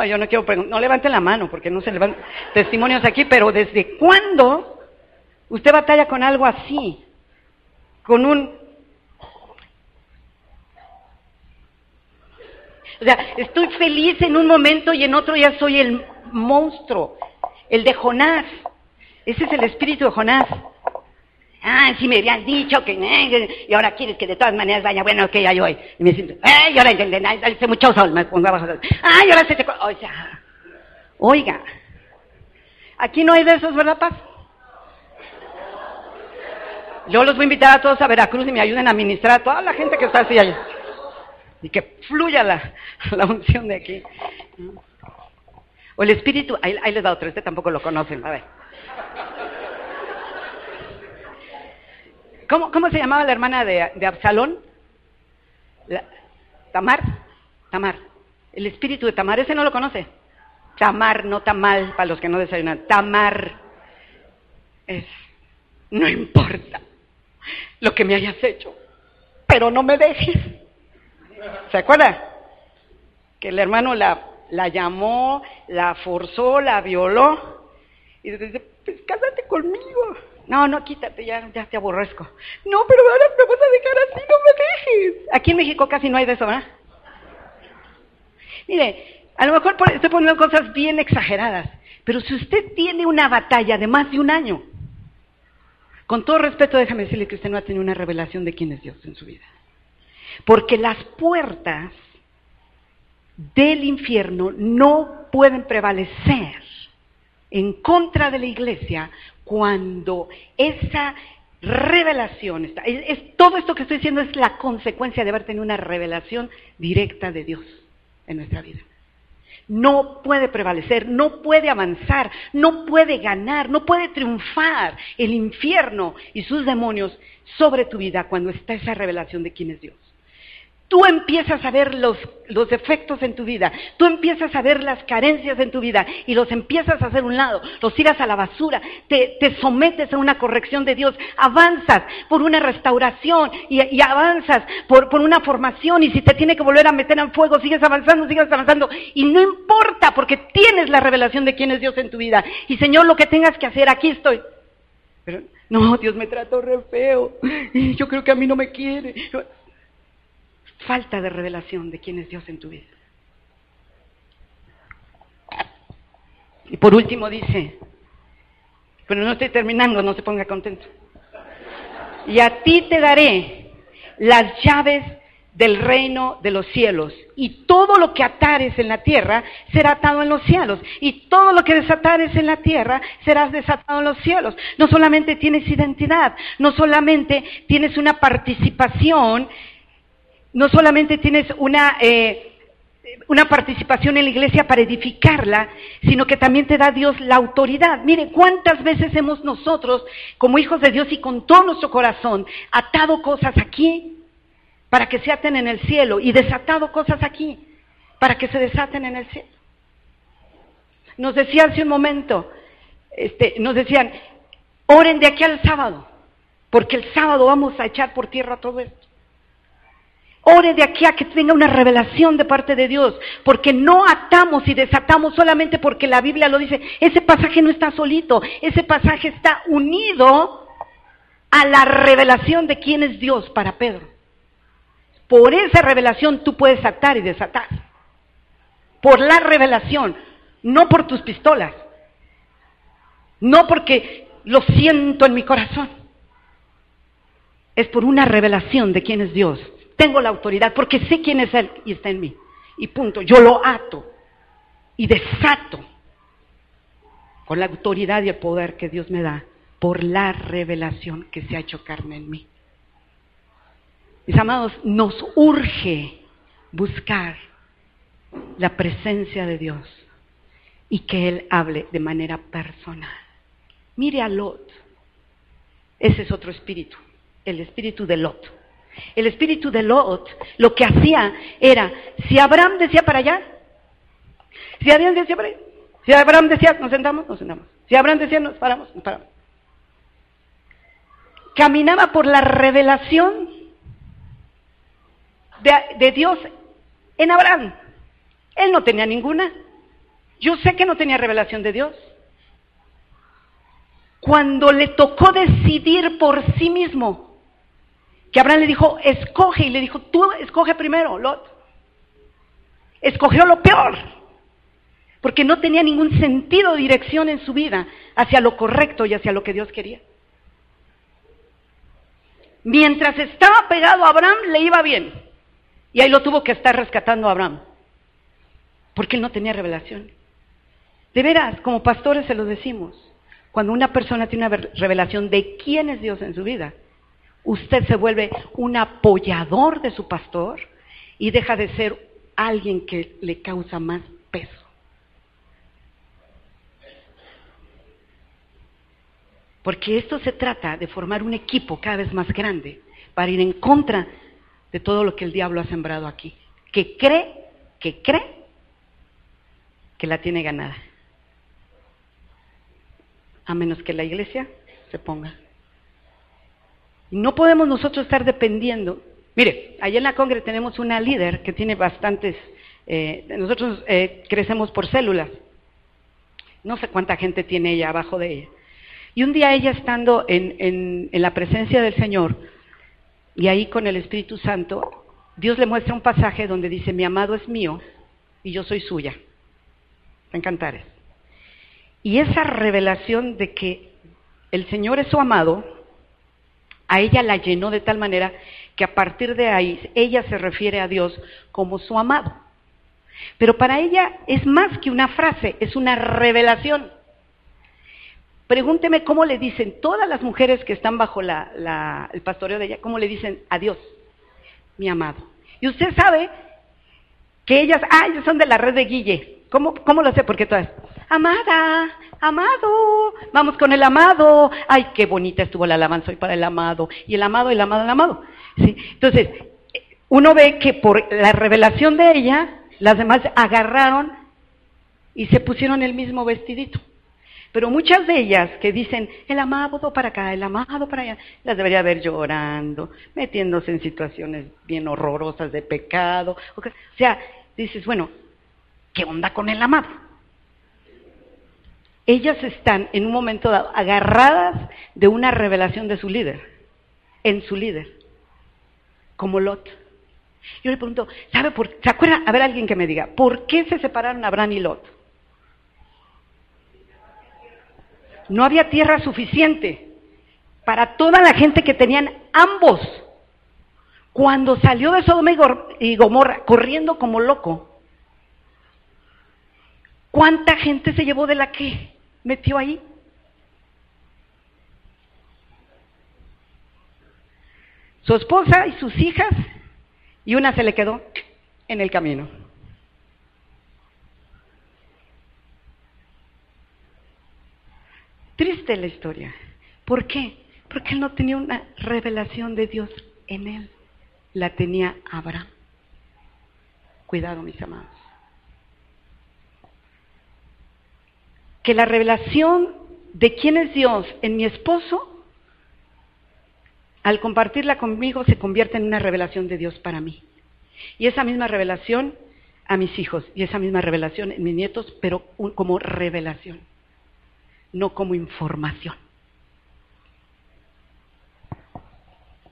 yo no quiero preguntar, no levanten la mano porque no se levantan testimonios aquí, pero ¿desde cuándo usted batalla con algo así? Con un... O sea, estoy feliz en un momento y en otro ya soy el monstruo, el de Jonás. Ese es el espíritu de Jonás. Ah, si me habían dicho que... Y ahora quieres que de todas maneras vaya, bueno, ya yo voy. Y me siento, eh, y ahora hace mucho sol, me pongo abajo. Ah, ahora se te... O sea, oiga, aquí no hay de esos, ¿verdad, Paz? Yo los voy a invitar a todos a Veracruz y me ayuden a administrar a toda la gente que está así allá. Y que fluya la, la unción de aquí. O el espíritu, ahí, ahí les da otro, este tampoco lo conocen, a ver. ¿Cómo, se llamaba la hermana de, Absalón? Tamar. Tamar. El espíritu de Tamar, ese no lo conoce. Tamar, no Tamal, para los que no desayunan. Tamar es, no importa lo que me hayas hecho, pero no me dejes. ¿Se acuerda? Que el hermano la, la llamó, la forzó, la violó y dice, pues cásate conmigo. No, no, quítate, ya, ya te aborrezco. No, pero ahora me vas a dejar así, no me dejes. Aquí en México casi no hay de eso, ¿verdad? Mire, a lo mejor estoy poniendo cosas bien exageradas, pero si usted tiene una batalla de más de un año, con todo respeto, déjame decirle que usted no ha tenido una revelación de quién es Dios en su vida. Porque las puertas del infierno no pueden prevalecer en contra de la iglesia cuando esa revelación está, es, todo esto que estoy diciendo es la consecuencia de haber tenido una revelación directa de Dios en nuestra vida. no puede prevalecer, no puede avanzar, no puede ganar, no puede triunfar el infierno y sus demonios sobre tu vida cuando está esa revelación de quién es Dios. Tú empiezas a ver los, los, defectos en tu vida, tú empiezas a ver las carencias en tu vida y los empiezas a hacer un lado, los tiras a la basura, te, te sometes a una corrección de Dios, avanzas por una restauración y, avanzas por, por, una formación. Y si te tiene que volver a meter en fuego, sigues avanzando, sigues avanzando. Y no importa porque tienes la revelación de quién es Dios en tu vida. Y Señor, lo que tengas que hacer, aquí estoy. Pero no, Dios me trató re feo, yo creo que a mí no me quiere falta de revelación de quién es Dios en tu vida. Y por último dice, pero no estoy terminando, no se ponga contento. Y a ti te daré las llaves del reino de los cielos. Y todo lo que atares en la tierra será atado en los cielos. Y todo lo que desatares en la tierra serás desatado en los cielos. No solamente tienes identidad, no solamente tienes una participación no solamente tienes una, eh, una participación en la iglesia para edificarla, sino que también te da Dios la autoridad. Mire, cuántas veces hemos nosotros, como hijos de Dios y con todo nuestro corazón, atado cosas aquí para que se aten en el cielo y desatado cosas aquí para que se desaten en el cielo. Nos decía hace un momento, este, nos decían, oren de aquí al sábado, porque el sábado vamos a echar por tierra todo esto. Ore de aquí a que tenga una revelación de parte de Dios, porque no atamos y desatamos solamente porque la Biblia lo dice. Ese pasaje no está solito, ese pasaje está unido a la revelación de quién es Dios para Pedro. Por esa revelación tú puedes atar y desatar. Por la revelación, no por tus pistolas, no porque lo siento en mi corazón. Es por una revelación de quién es Dios tengo la autoridad porque sé quién es Él y está en mí. Y punto. Yo lo ato y desato con la autoridad y el poder que Dios me da por la revelación que se ha hecho carne en mí. Mis amados, nos urge buscar la presencia de Dios y que Él hable de manera personal. Mire a Lot. Ese es otro espíritu, el espíritu de Lot. El espíritu de Lot lo que hacía era, si Abraham decía para allá, si Abraham decía para allá, si Abraham decía, nos sentamos, nos sentamos. Si Abraham decía, nos paramos, nos paramos. Caminaba por la revelación de, de Dios en Abraham. Él no tenía ninguna. Yo sé que no tenía revelación de Dios. Cuando le tocó decidir por sí mismo, que Abraham le dijo, escoge, y le dijo, tú escoge primero, Lot. Escogió lo peor, porque no tenía ningún sentido de dirección en su vida hacia lo correcto y hacia lo que Dios quería. Mientras estaba pegado a Abraham, le iba bien. Y ahí lo tuvo que estar rescatando a Abraham, porque él no tenía revelación. De veras, como pastores se lo decimos, cuando una persona tiene una revelación de quién es Dios en su vida, usted se vuelve un apoyador de su pastor y deja de ser alguien que le causa más peso. Porque esto se trata de formar un equipo cada vez más grande para ir en contra de todo lo que el diablo ha sembrado aquí. Que cree, que cree que la tiene ganada. A menos que la iglesia se ponga no podemos nosotros estar dependiendo. Mire, allá en la Congre tenemos una líder que tiene bastantes, eh, nosotros eh, crecemos por células. No sé cuánta gente tiene ella abajo de ella. Y un día ella estando en, la presencia del Señor y ahí con el Espíritu Santo, Dios le muestra un pasaje donde dice, mi amado es mío y yo soy suya. En Cantares. Y esa revelación de que el Señor es su amado, a ella la llenó de tal manera que a partir de ahí ella se refiere a Dios como su amado. Pero para ella es más que una frase, es una revelación. Pregúnteme cómo le dicen todas las mujeres que están bajo el pastoreo de ella, cómo le dicen a Dios, mi amado. Y usted sabe que ellas, ah, son de la red de Guille. ¿Cómo, cómo lo sé? Porque todas, amada, amado, vamos con el amado. Ay, qué bonita estuvo la alabanza hoy para el amado. Y el amado, el amado, el amado. ¿Sí? Entonces, uno ve que por la revelación de ella, las demás agarraron y se pusieron el mismo vestidito. Pero muchas de ellas que dicen, el amado para acá, el amado para allá, las debería ver llorando, metiéndose en situaciones bien horrorosas de pecado. O sea, dices, bueno, ¿qué onda con el amado? Ellas están en un momento dado agarradas de una revelación de su líder, en su líder, como Lot. Yo le pregunto, ¿sabe por ¿Se acuerda? A ver alguien que me diga, ¿por qué se separaron Abraham y Lot? No había tierra suficiente para toda la gente que tenían ambos. Cuando salió de Sodoma y Gomorra corriendo como loco, ¿cuánta gente se llevó de la que metió ahí? Su esposa y sus hijas, y una se le quedó en el camino. Triste la historia. ¿Por qué? Porque él no tenía una revelación de Dios en él. La tenía Abraham. Cuidado, mis amados. Que la revelación de quién es Dios en mi esposo, al compartirla conmigo, se convierte en una revelación de Dios para mí. Y esa misma revelación a mis hijos y esa misma revelación en mis nietos, pero como revelación no como información.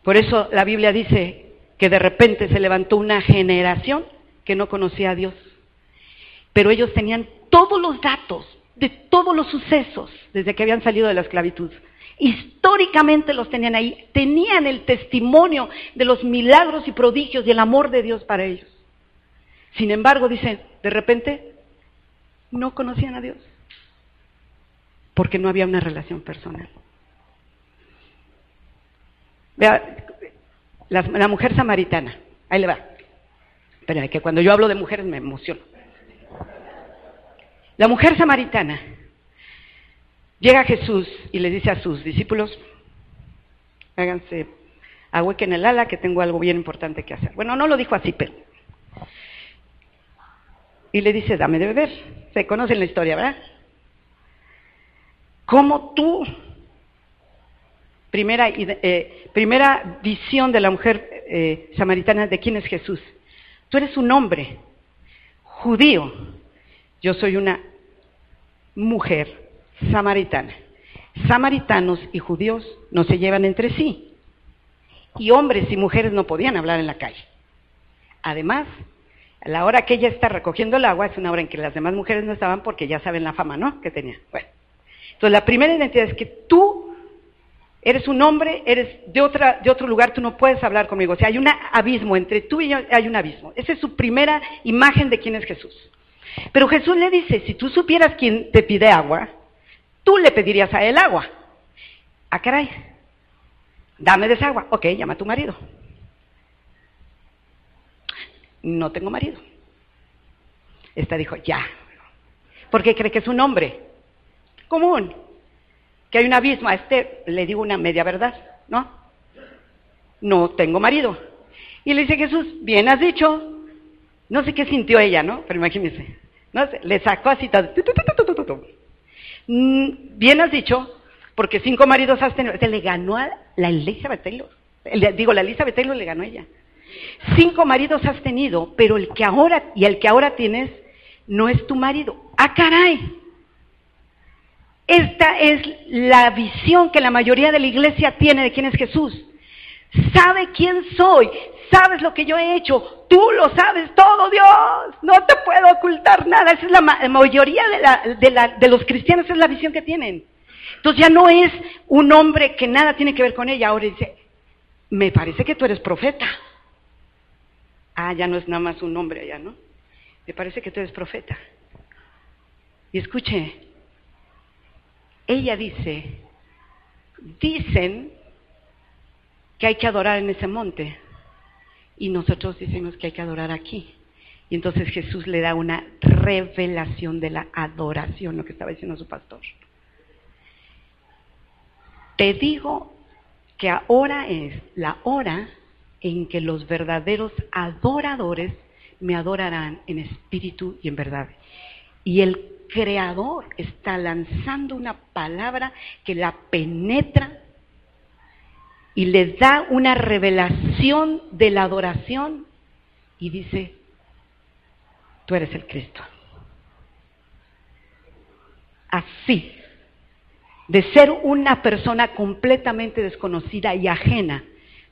Por eso la Biblia dice que de repente se levantó una generación que no conocía a Dios. Pero ellos tenían todos los datos de todos los sucesos desde que habían salido de la esclavitud. Históricamente los tenían ahí, tenían el testimonio de los milagros y prodigios y el amor de Dios para ellos. Sin embargo, dice, de repente no conocían a Dios porque no había una relación personal. Vea, la, mujer samaritana, ahí le va. Espera, que cuando yo hablo de mujeres me emociono. La mujer samaritana llega a Jesús y le dice a sus discípulos, háganse en el ala que tengo algo bien importante que hacer. Bueno, no lo dijo así, pero... Y le dice, dame de beber. Se conocen la historia, ¿verdad? ¿Cómo tú, primera, eh, primera visión de la mujer eh, samaritana de quién es Jesús? Tú eres un hombre judío, yo soy una mujer samaritana. Samaritanos y judíos no se llevan entre sí. Y hombres y mujeres no podían hablar en la calle. Además, a la hora que ella está recogiendo el agua es una hora en que las demás mujeres no estaban porque ya saben la fama, ¿no? Que tenía. Bueno, entonces, la primera identidad es que tú eres un hombre, eres de, otra, de otro lugar, tú no puedes hablar conmigo. O sea, hay un abismo, entre tú y yo hay un abismo. Esa es su primera imagen de quién es Jesús. Pero Jesús le dice, si tú supieras quién te pide agua, tú le pedirías a él agua. Ah, caray, dame de esa agua. Ok, llama a tu marido. No tengo marido. Esta dijo, ya. Porque cree que es un hombre común, que hay un abismo. A este le digo una media verdad, ¿no? No tengo marido. Y le dice Jesús, bien has dicho. No sé qué sintió ella, ¿no? Pero imagínense. Le sacó así bien has dicho, porque cinco maridos has tenido. Este le ganó a la Elizabeth Taylor. Digo, la Elizabeth Taylor le ganó a ella. Cinco maridos has tenido, pero el que ahora, y el que ahora tienes, no es tu marido. ¡Ah, caray! Esta es la visión que la mayoría de la iglesia tiene de quién es Jesús. Sabe quién soy, sabes lo que yo he hecho, tú lo sabes todo, Dios, no te puedo ocultar nada. Esa es la, mayoría de, los cristianos, es la visión que tienen. Entonces ya no es un hombre que nada tiene que ver con ella, ahora dice, me parece que tú eres profeta. Ah, ya no es nada más un hombre allá, ¿no? Me parece que tú eres profeta. Y escuche, ella dice, dicen que hay que adorar en ese monte y nosotros decimos que hay que adorar aquí. Y entonces Jesús le da una revelación de la adoración, lo que estaba diciendo su pastor. Te digo que ahora es la hora en que los verdaderos adoradores me adorarán en espíritu y en verdad. Y el Creador está lanzando una palabra que la penetra y le da una revelación de la adoración y dice, tú eres el Cristo. Así, de ser una persona completamente desconocida y ajena,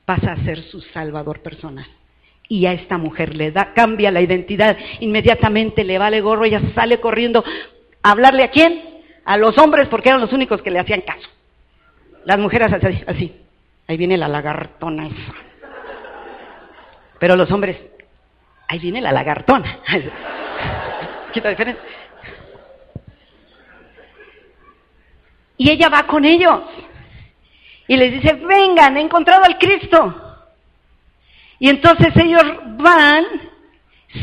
pasa a ser su salvador personal. Y a esta mujer le da, cambia la identidad, inmediatamente le vale gorro, ella sale corriendo a hablarle a quién? A los hombres porque eran los únicos que le hacían caso. Las mujeres así. Ahí viene la lagartona esa. Pero los hombres, ahí viene la lagartona. [laughs] Quita diferencia. Y ella va con ellos. Y les dice, vengan, he encontrado al Cristo. Y entonces ellos van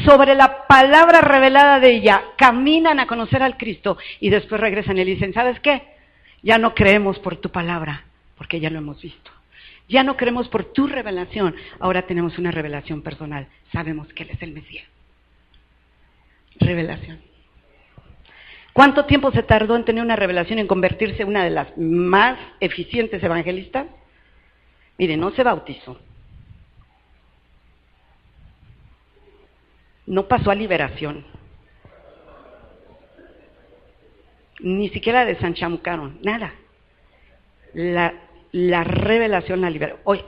sobre la palabra revelada de ella, caminan a conocer al Cristo y después regresan y le dicen, ¿sabes qué? Ya no creemos por tu palabra, porque ya lo hemos visto. Ya no creemos por tu revelación, ahora tenemos una revelación personal. Sabemos que Él es el Mesías. Revelación. ¿Cuánto tiempo se tardó en tener una revelación, en convertirse en una de las más eficientes evangelistas? Mire, no se bautizó. No pasó a liberación. Ni siquiera desanchamucaron, nada. La, la revelación la liberó. Hoy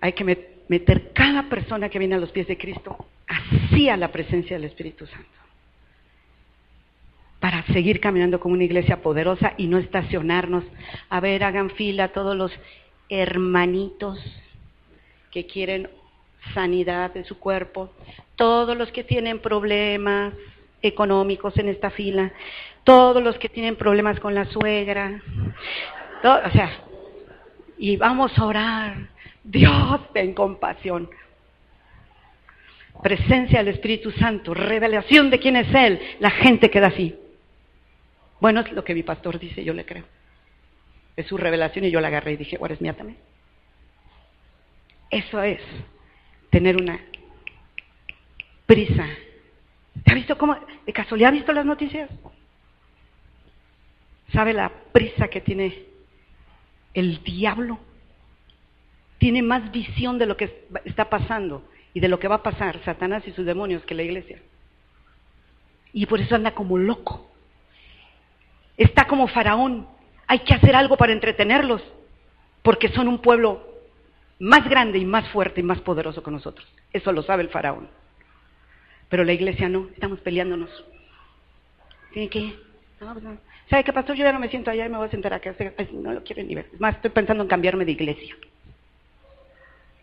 hay que meter cada persona que viene a los pies de Cristo así a la presencia del Espíritu Santo para seguir caminando como una iglesia poderosa y no estacionarnos. A ver, hagan fila todos los hermanitos que quieren sanidad de su cuerpo, todos los que tienen problemas económicos en esta fila, todos los que tienen problemas con la suegra, o sea, y vamos a orar, Dios ten compasión. Presencia del Espíritu Santo, revelación de quién es Él, la gente queda así. Bueno, es lo que mi pastor dice, yo le creo. Es su revelación y yo la agarré y dije, ahora es mía también. Eso es tener una prisa. ¿Te ha visto cómo, de casualidad ha visto las noticias? ¿Sabe la prisa que tiene el diablo? Tiene más visión de lo que está pasando y de lo que va a pasar Satanás y sus demonios que la iglesia. Y por eso anda como loco está como faraón. Hay que hacer algo para entretenerlos, porque son un pueblo más grande y más fuerte y más poderoso que nosotros. Eso lo sabe el faraón. Pero la iglesia no, estamos peleándonos. ¿Tiene que? ¿Sabe qué, pastor? Yo ya no me siento allá y me voy a sentar acá. No lo quiero ni ver. Es más, estoy pensando en cambiarme de iglesia.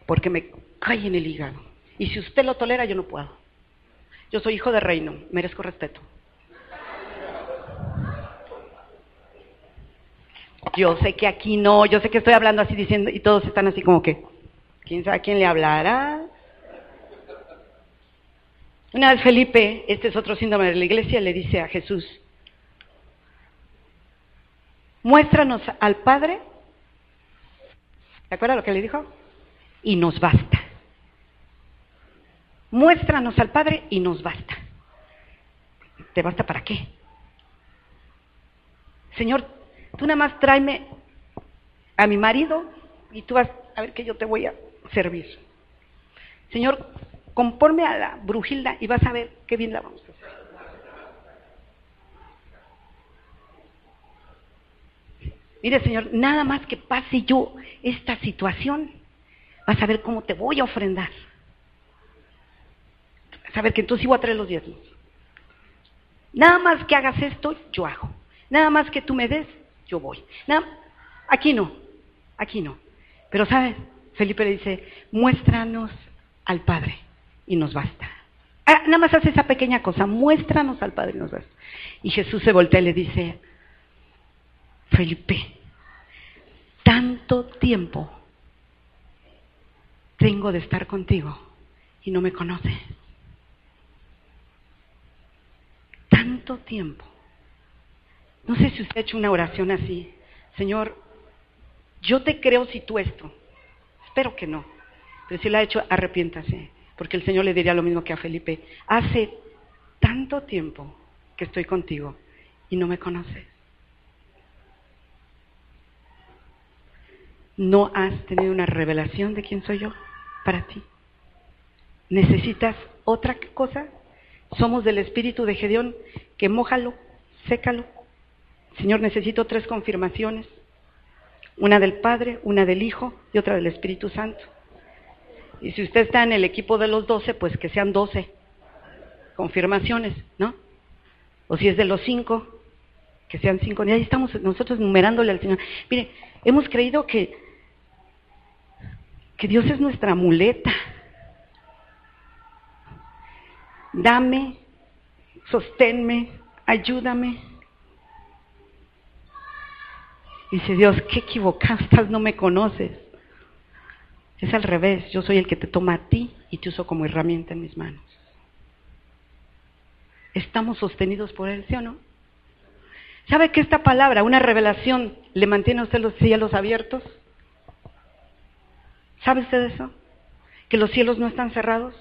Porque me cae en el hígado. Y si usted lo tolera, yo no puedo. Yo soy hijo de reino, merezco respeto. Yo sé que aquí no, yo sé que estoy hablando así diciendo, y todos están así como que, ¿quién sabe a quién le hablará? Una vez Felipe, este es otro síndrome de la iglesia, le dice a Jesús, muéstranos al Padre, ¿te acuerdas lo que le dijo? Y nos basta. Muéstranos al Padre y nos basta. ¿Te basta para qué? Señor, Tú nada más tráeme a mi marido y tú vas a ver que yo te voy a servir. Señor, conforme a la brujilda y vas a ver qué bien la vamos a hacer. Mire, Señor, nada más que pase yo esta situación, vas a ver cómo te voy a ofrendar. Vas a ver que entonces voy a traer los diezmos. Nada más que hagas esto, yo hago. Nada más que tú me des, yo voy. Aquí no, aquí no. Pero sabes, Felipe le dice, muéstranos al Padre y nos basta. Ah, nada más hace esa pequeña cosa, muéstranos al Padre y nos basta. Y Jesús se voltea y le dice, Felipe, tanto tiempo tengo de estar contigo y no me conoces. Tanto tiempo. No sé si usted ha hecho una oración así. Señor, yo te creo si tú esto. Espero que no. Pero si la ha hecho, arrepiéntase. Porque el Señor le diría lo mismo que a Felipe. Hace tanto tiempo que estoy contigo y no me conoces. No has tenido una revelación de quién soy yo para ti. ¿Necesitas otra cosa? Somos del espíritu de Gedeón que mójalo, sécalo. Señor, necesito tres confirmaciones. Una del Padre, una del Hijo y otra del Espíritu Santo. Y si usted está en el equipo de los doce, pues que sean doce confirmaciones, ¿no? O si es de los cinco, que sean cinco. Y ahí estamos nosotros numerándole al Señor. Mire, hemos creído que, que Dios es nuestra muleta. Dame, sosténme, ayúdame. Dice Dios, qué equivocado [laughs] no me conoces. Es al revés, yo soy el que te toma a ti y te uso como herramienta en mis manos. ¿Estamos sostenidos por Él, sí o no? ¿Sabe que esta palabra, una revelación, le mantiene a usted los cielos abiertos? ¿Sabe usted eso? Que los cielos no están cerrados.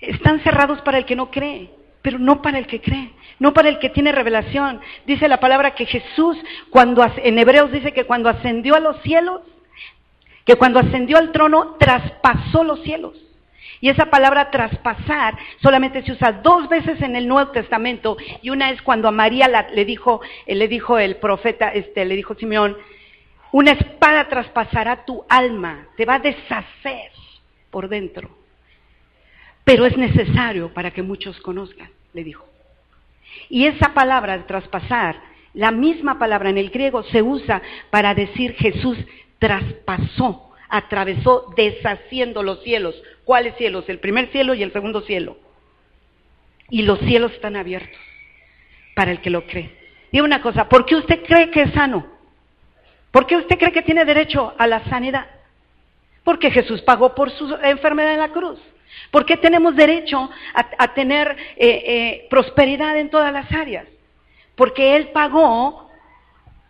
Están cerrados para el que no cree, pero no para el que cree, no para el que tiene revelación. Dice la palabra que Jesús, cuando en Hebreos dice que cuando ascendió a los cielos, que cuando ascendió al trono traspasó los cielos. Y esa palabra traspasar solamente se usa dos veces en el Nuevo Testamento y una es cuando a María le dijo, eh, le dijo el profeta, este, le dijo Simeón, una espada traspasará tu alma, te va a deshacer por dentro. Pero es necesario para que muchos conozcan, le dijo. Y esa palabra de traspasar, la misma palabra en el griego se usa para decir Jesús traspasó, atravesó deshaciendo los cielos. ¿Cuáles cielos? El primer cielo y el segundo cielo. Y los cielos están abiertos para el que lo cree. Diga una cosa, ¿por qué usted cree que es sano? ¿Por qué usted cree que tiene derecho a la sanidad? Porque Jesús pagó por su enfermedad en la cruz. ¿Por qué tenemos derecho a, tener eh, eh, prosperidad en todas las áreas? Porque Él pagó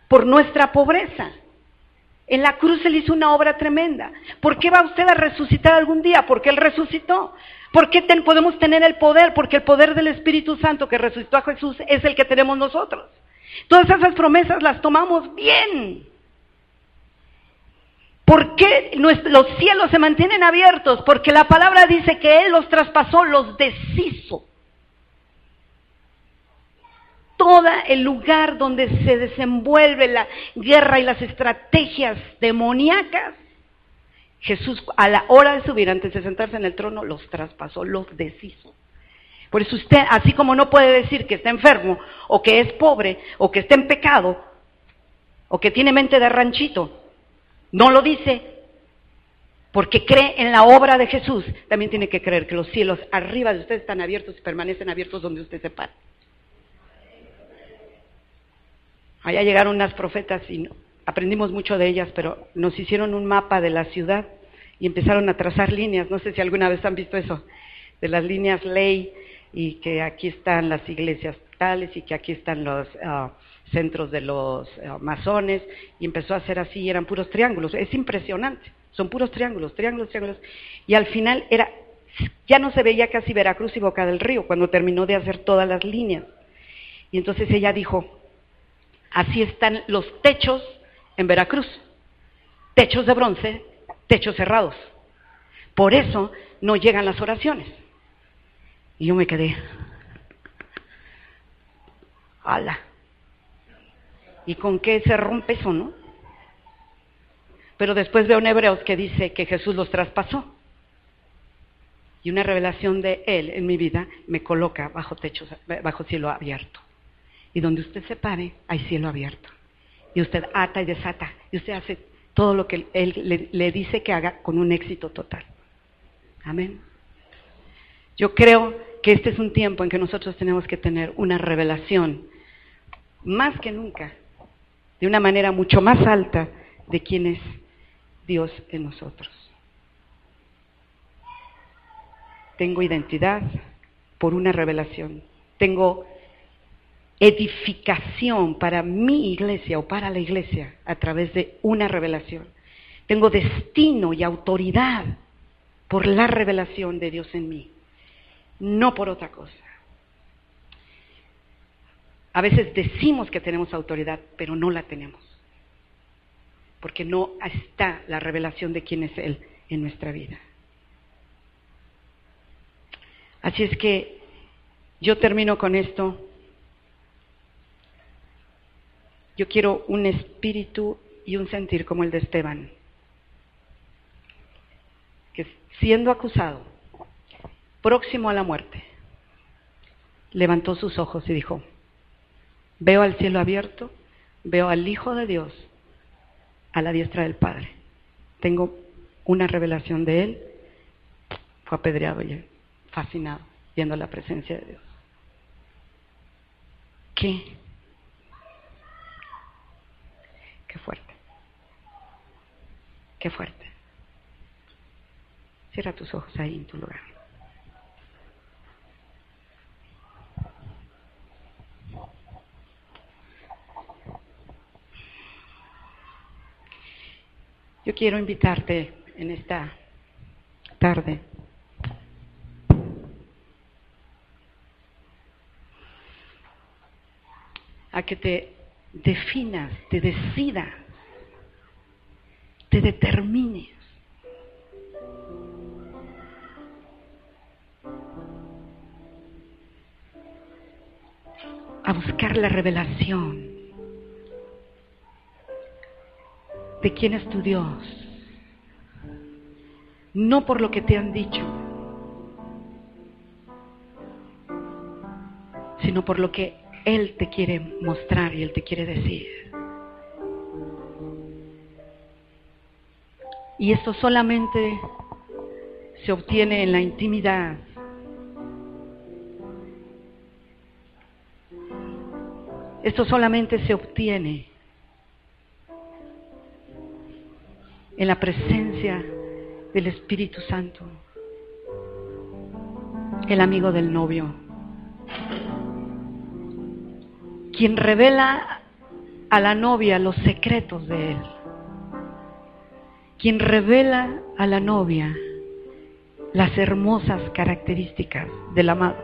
por nuestra pobreza. En la cruz Él hizo una obra tremenda. ¿Por qué va usted a resucitar algún día? Porque Él resucitó. ¿Por qué podemos tener el poder? Porque el poder del Espíritu Santo que resucitó a Jesús es el que tenemos nosotros. Todas esas promesas las tomamos bien. ¿Por qué los cielos se mantienen abiertos? Porque la palabra dice que Él los traspasó, los deshizo todo el lugar donde se desenvuelve la guerra y las estrategias demoníacas, Jesús a la hora de subir antes de sentarse en el trono los traspasó, los deshizo. Por eso usted, así como no puede decir que está enfermo, o que es pobre, o que está en pecado, o que tiene mente de ranchito, no lo dice porque cree en la obra de Jesús, también tiene que creer que los cielos arriba de usted están abiertos y permanecen abiertos donde usted se para. Allá llegaron unas profetas y aprendimos mucho de ellas, pero nos hicieron un mapa de la ciudad y empezaron a trazar líneas. No sé si alguna vez han visto eso, de las líneas ley y que aquí están las iglesias tales y que aquí están los ah, centros de los ah, masones y empezó a hacer así eran puros triángulos. Es impresionante, son puros triángulos, triángulos, triángulos. Y al final era, ya no se veía casi Veracruz y Boca del Río cuando terminó de hacer todas las líneas. Y entonces ella dijo, Así están los techos en Veracruz. Techos de bronce, techos cerrados. Por eso no llegan las oraciones. Y yo me quedé. ¡Hala! ¿Y con qué se rompe eso, no? Pero después veo en Hebreos que dice que Jesús los traspasó. Y una revelación de Él en mi vida me coloca bajo, techo, bajo cielo abierto. Y donde usted se pare, hay cielo abierto. Y usted ata y desata. Y usted hace todo lo que Él le, dice que haga con un éxito total. Amén. Yo creo que este es un tiempo en que nosotros tenemos que tener una revelación más que nunca, de una manera mucho más alta, de quién es Dios en nosotros. Tengo identidad por una revelación Tengo edificación para mi iglesia o para la iglesia a través de una revelación. Tengo destino y autoridad por la revelación de Dios en mí, no por otra cosa. A veces decimos que tenemos autoridad, pero no la tenemos, porque no está la revelación de quién es Él en nuestra vida. Así es que yo termino con esto. Yo quiero un espíritu y un sentir como el de Esteban, que siendo acusado, próximo a la muerte, levantó sus ojos y dijo, veo al cielo abierto, veo al Hijo de Dios a la diestra del Padre. Tengo una revelación de Él, fue apedreado y fascinado viendo la presencia de Dios. ¿Qué? Qué fuerte. Qué fuerte. Cierra tus ojos ahí en tu lugar. Yo quiero invitarte en esta tarde a que te definas, te decidas, te determines. a buscar la revelación de quién es tu Dios, no por lo que te han dicho, sino por lo que él te quiere mostrar y Él te quiere decir. Y esto solamente se obtiene en la intimidad. Esto solamente se obtiene en la presencia del Espíritu Santo, el amigo del novio quien revela a la novia los secretos de él, quien revela a la novia las hermosas características del amado.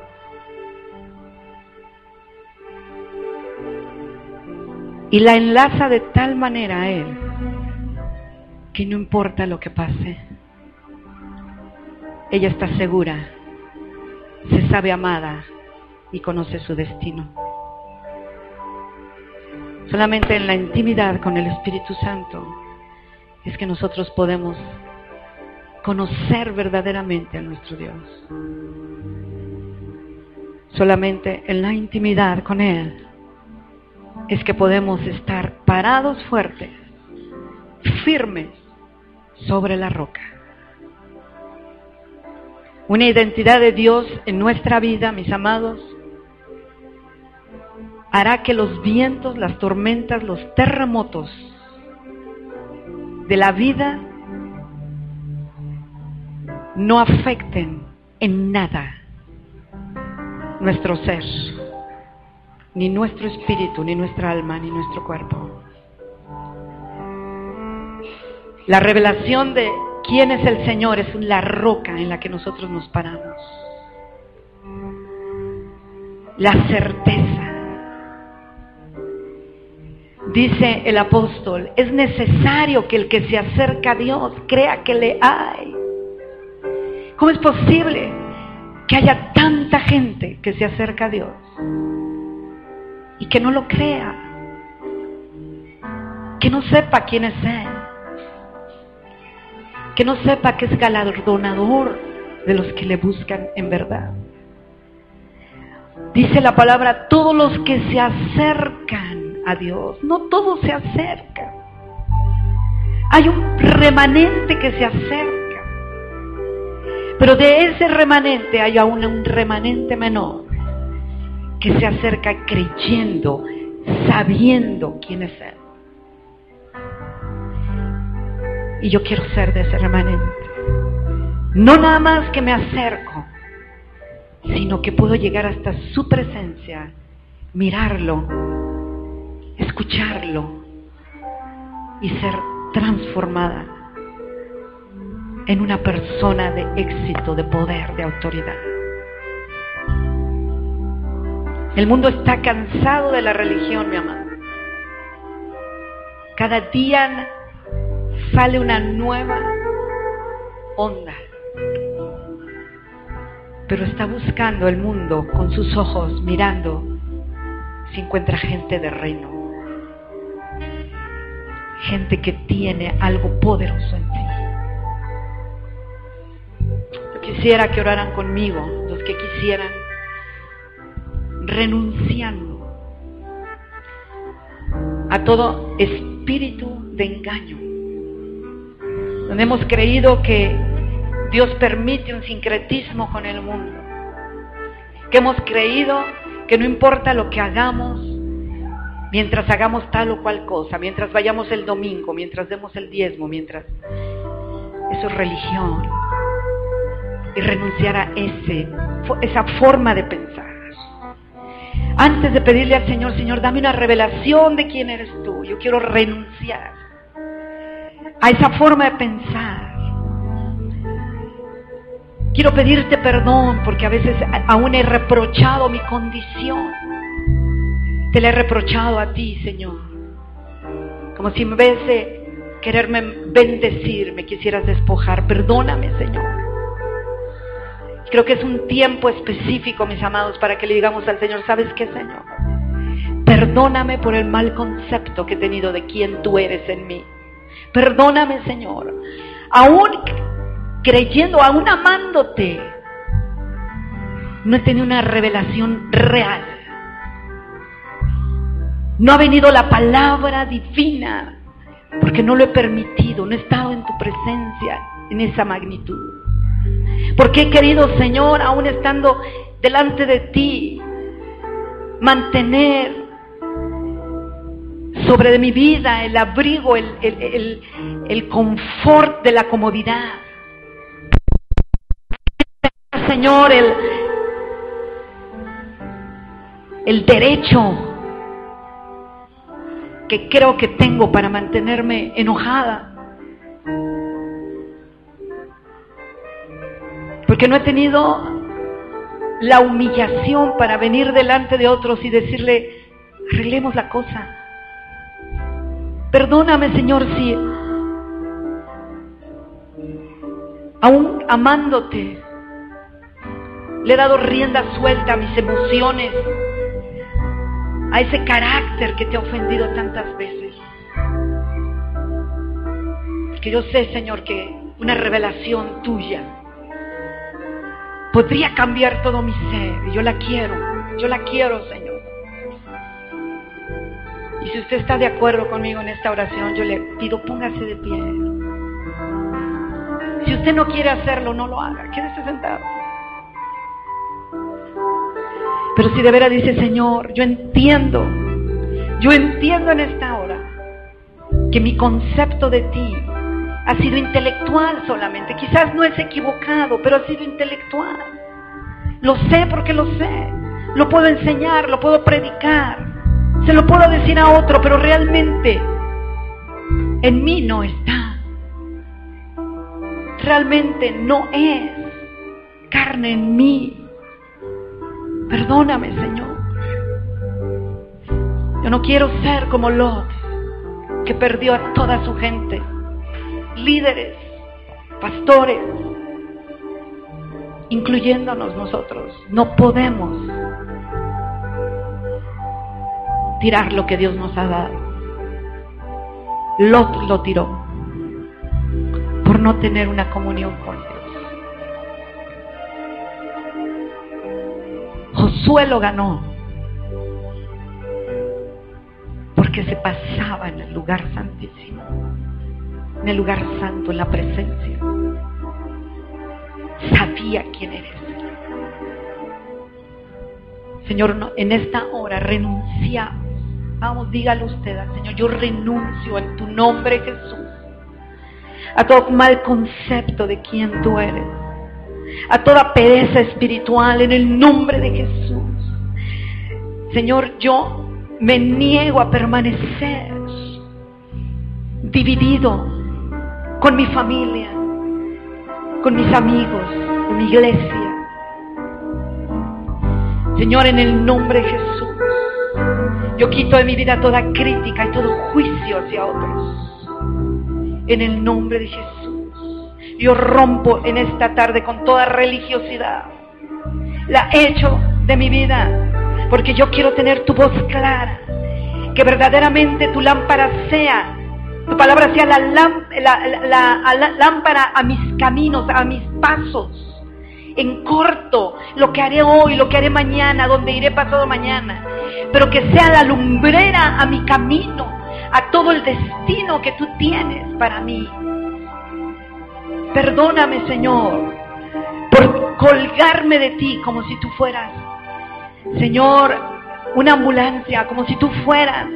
Y la enlaza de tal manera a él que no importa lo que pase, ella está segura, se sabe amada y conoce su destino. Solamente en la intimidad con el Espíritu Santo es que nosotros podemos conocer verdaderamente a nuestro Dios. Solamente en la intimidad con Él es que podemos estar parados fuertes, firmes sobre la roca. Una identidad de Dios en nuestra vida, mis amados, hará que los vientos, las tormentas, los terremotos de la vida no afecten en nada nuestro ser, ni nuestro espíritu, ni nuestra alma, ni nuestro cuerpo. La revelación de quién es el Señor es la roca en la que nosotros nos paramos. La certeza Dice el apóstol, es necesario que el que se acerca a Dios crea que le hay. ¿Cómo es posible que haya tanta gente que se acerca a Dios y que no lo crea? Que no sepa quién es Él. Que no sepa que es galardonador de los que le buscan en verdad. Dice la palabra, todos los que se acercan a Dios. No todo se acerca. Hay un remanente que se acerca. Pero de ese remanente hay aún un remanente menor que se acerca creyendo, sabiendo quién es Él. Y yo quiero ser de ese remanente. No nada más que me acerco, sino que puedo llegar hasta su presencia, mirarlo, escucharlo y ser transformada en una persona de éxito, de poder, de autoridad. El mundo está cansado de la religión, mi amado. Cada día sale una nueva onda. Pero está buscando el mundo con sus ojos, mirando si encuentra gente de reino. Gente que tiene algo poderoso en ti. Quisiera que oraran conmigo, los que quisieran renunciando a todo espíritu de engaño, donde hemos creído que Dios permite un sincretismo con el mundo, que hemos creído que no importa lo que hagamos, mientras hagamos tal o cual cosa, mientras vayamos el domingo, mientras demos el diezmo, mientras... Eso es religión. Y renunciar a ese, esa forma de pensar. Antes de pedirle al Señor, Señor, dame una revelación de quién eres tú. Yo quiero renunciar a esa forma de pensar. Quiero pedirte perdón porque a veces aún he reprochado mi condición. Te la he reprochado a ti, Señor. Como si en vez de quererme bendecir, me quisieras despojar. Perdóname, Señor. Creo que es un tiempo específico, mis amados, para que le digamos al Señor, ¿sabes qué, Señor? Perdóname por el mal concepto que he tenido de quién tú eres en mí. Perdóname, Señor. Aún creyendo, aún amándote, no he tenido una revelación real. No ha venido la palabra divina porque no lo he permitido, no he estado en tu presencia en esa magnitud. Porque he querido, Señor, aún estando delante de ti, mantener sobre de mi vida el abrigo, el, confort de la comodidad. Señor, el, el derecho que creo que tengo para mantenerme enojada. Porque no he tenido la humillación para venir delante de otros y decirle, arreglemos la cosa. Perdóname, Señor, si aún amándote, le he dado rienda suelta a mis emociones, a ese carácter que te ha ofendido tantas veces. Porque yo sé, Señor, que una revelación tuya podría cambiar todo mi ser. Y yo la quiero, yo la quiero, Señor. Y si usted está de acuerdo conmigo en esta oración, yo le pido, póngase de pie. Si usted no quiere hacerlo, no lo haga. Quédese sentado. Pero si de veras dice, Señor, yo entiendo, yo entiendo en esta hora que mi concepto de ti ha sido intelectual solamente. Quizás no es equivocado, pero ha sido intelectual. Lo sé porque lo sé. Lo puedo enseñar, lo puedo predicar. Se lo puedo decir a otro, pero realmente en mí no está. Realmente no es carne en mí. Perdóname, Señor. Yo no quiero ser como Lot, que perdió a toda su gente líderes, pastores, incluyéndonos nosotros. No podemos tirar lo que Dios nos ha dado. Lot lo tiró por no tener una comunión con Dios. Josué lo ganó porque se pasaba en el lugar santísimo en el lugar santo, en la presencia. Sabía quién eres. Señor, en esta hora renunciamos. Vamos, dígalo usted al Señor, yo renuncio en tu nombre Jesús a todo mal concepto de quién tú eres. a toda pereza espiritual en el nombre de Jesús. Señor, yo me niego a permanecer dividido con mi familia, con mis amigos, con mi iglesia. Señor, en el nombre de Jesús, yo quito de mi vida toda crítica y todo juicio hacia otros. En el nombre de Jesús, yo rompo en esta tarde con toda religiosidad. La hecho de mi vida, porque yo quiero tener tu voz clara, que verdaderamente tu lámpara sea tu palabra sea la, lámpara a mis caminos, a mis pasos. En corto, lo que haré hoy, lo que haré mañana, donde iré pasado mañana. Pero que sea la lumbrera a mi camino, a todo el destino que tú tienes para mí. Perdóname, Señor, por colgarme de ti como si tú fueras, Señor, una ambulancia, como si tú fueras,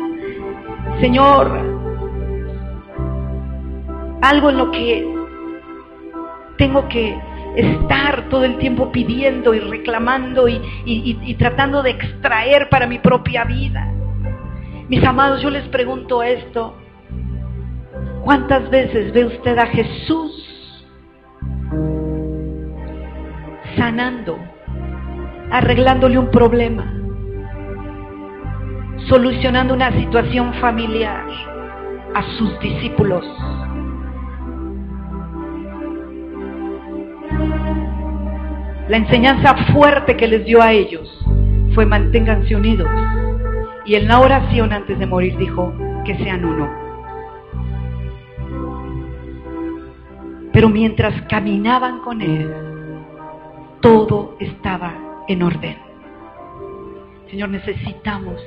Señor, algo en lo que tengo que estar todo el tiempo pidiendo y reclamando y, tratando de extraer para mi propia vida. Mis amados, yo les pregunto esto. ¿Cuántas veces ve usted a Jesús sanando, arreglándole un problema, solucionando una situación familiar a sus discípulos? La enseñanza fuerte que les dio a ellos fue manténganse unidos. Y en la oración antes de morir dijo que sean uno. Pero mientras caminaban con Él, todo estaba en orden. Señor, necesitamos,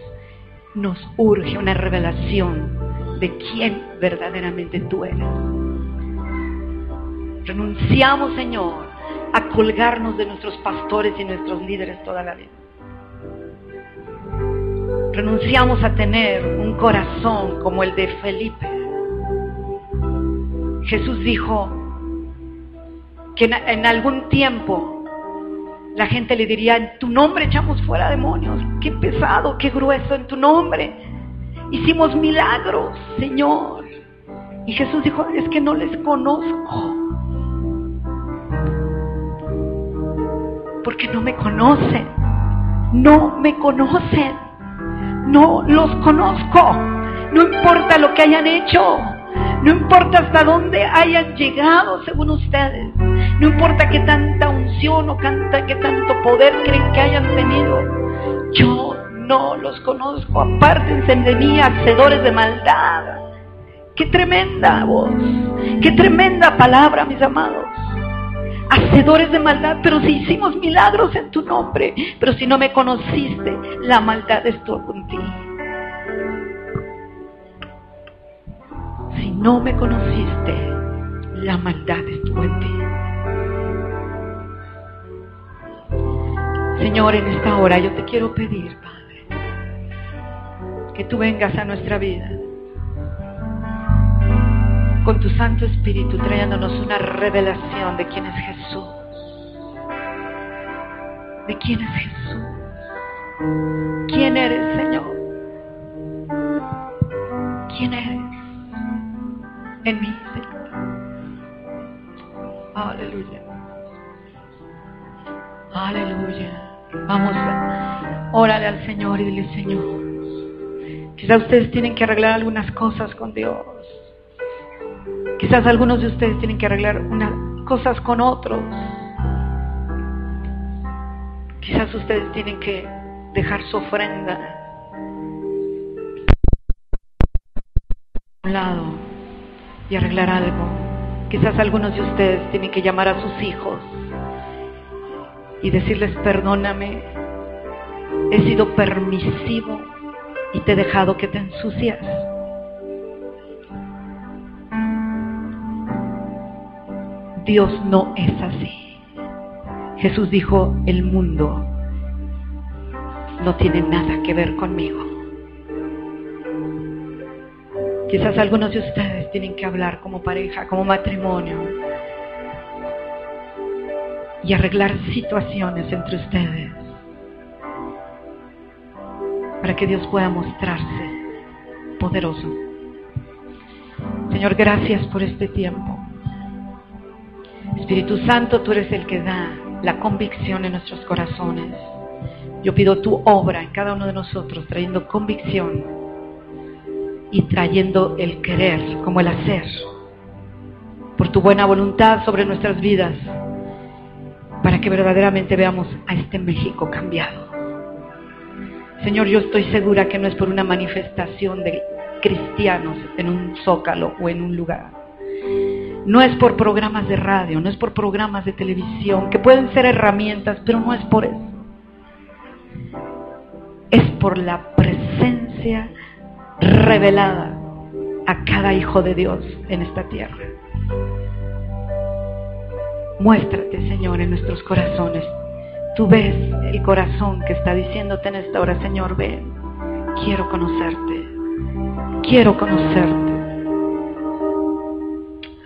nos urge una revelación de quién verdaderamente tú eres. Renunciamos, Señor, a colgarnos de nuestros pastores y nuestros líderes toda la vida. Renunciamos a tener un corazón como el de Felipe. Jesús dijo que en, algún tiempo la gente le diría, en tu nombre echamos fuera demonios. Qué pesado, qué grueso en tu nombre. Hicimos milagros, Señor. Y Jesús dijo, es que no les conozco. Porque no me conocen. No me conocen. No los conozco. No importa lo que hayan hecho. No importa hasta dónde hayan llegado según ustedes. No importa qué tanta unción o canta, qué tanto poder creen que hayan tenido. Yo no los conozco. Apártense de mí, hacedores de maldad. Qué tremenda voz. Qué tremenda palabra, mis amados hacedores de maldad, pero si hicimos milagros en tu nombre, pero si no me conociste, la maldad estuvo contigo. Si no me conociste, la maldad estuvo en ti. Señor, en esta hora yo te quiero pedir, Padre, que tú vengas a nuestra vida con tu Santo Espíritu trayéndonos una revelación de quién es Jesús. De quién es Jesús. ¿Quién eres, Señor? ¿Quién eres? En mí, Señor. Aleluya. Aleluya. Vamos, órale al Señor y dile, Señor. Quizás ustedes tienen que arreglar algunas cosas con Dios. Quizás algunos de ustedes tienen que arreglar unas cosas con otros. Quizás ustedes tienen que dejar su ofrenda a un lado y arreglar algo. Quizás algunos de ustedes tienen que llamar a sus hijos y decirles, perdóname, he sido permisivo y te he dejado que te ensucias. Dios no es así. Jesús dijo, el mundo no tiene nada que ver conmigo. Quizás algunos de ustedes tienen que hablar como pareja, como matrimonio. y arreglar situaciones entre ustedes para que Dios pueda mostrarse poderoso. Señor, gracias por este tiempo. Espíritu Santo, tú eres el que da la convicción en nuestros corazones. Yo pido tu obra en cada uno de nosotros, trayendo convicción y trayendo el querer como el hacer, por tu buena voluntad sobre nuestras vidas, para que verdaderamente veamos a este México cambiado. Señor, yo estoy segura que no es por una manifestación de cristianos en un zócalo o en un lugar. No es por programas de radio, no es por programas de televisión, que pueden ser herramientas, pero no es por eso. Es por la presencia revelada a cada hijo de Dios en esta tierra. Muéstrate, Señor, en nuestros corazones. Tú ves el corazón que está diciéndote en esta hora, Señor, ven, quiero conocerte, quiero conocerte.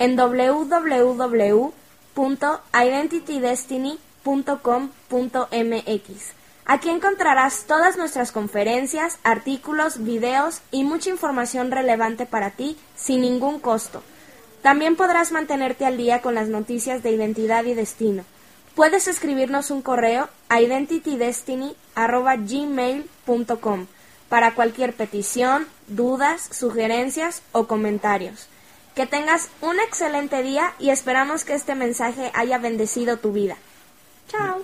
en www.identitydestiny.com.mx. Aquí encontrarás todas nuestras conferencias, artículos, videos y mucha información relevante para ti sin ningún costo. También podrás mantenerte al día con las noticias de identidad y destino. Puedes escribirnos un correo a identitydestiny.gmail.com para cualquier petición, dudas, sugerencias o comentarios. Que tengas un excelente día y esperamos que este mensaje haya bendecido tu vida. Chao.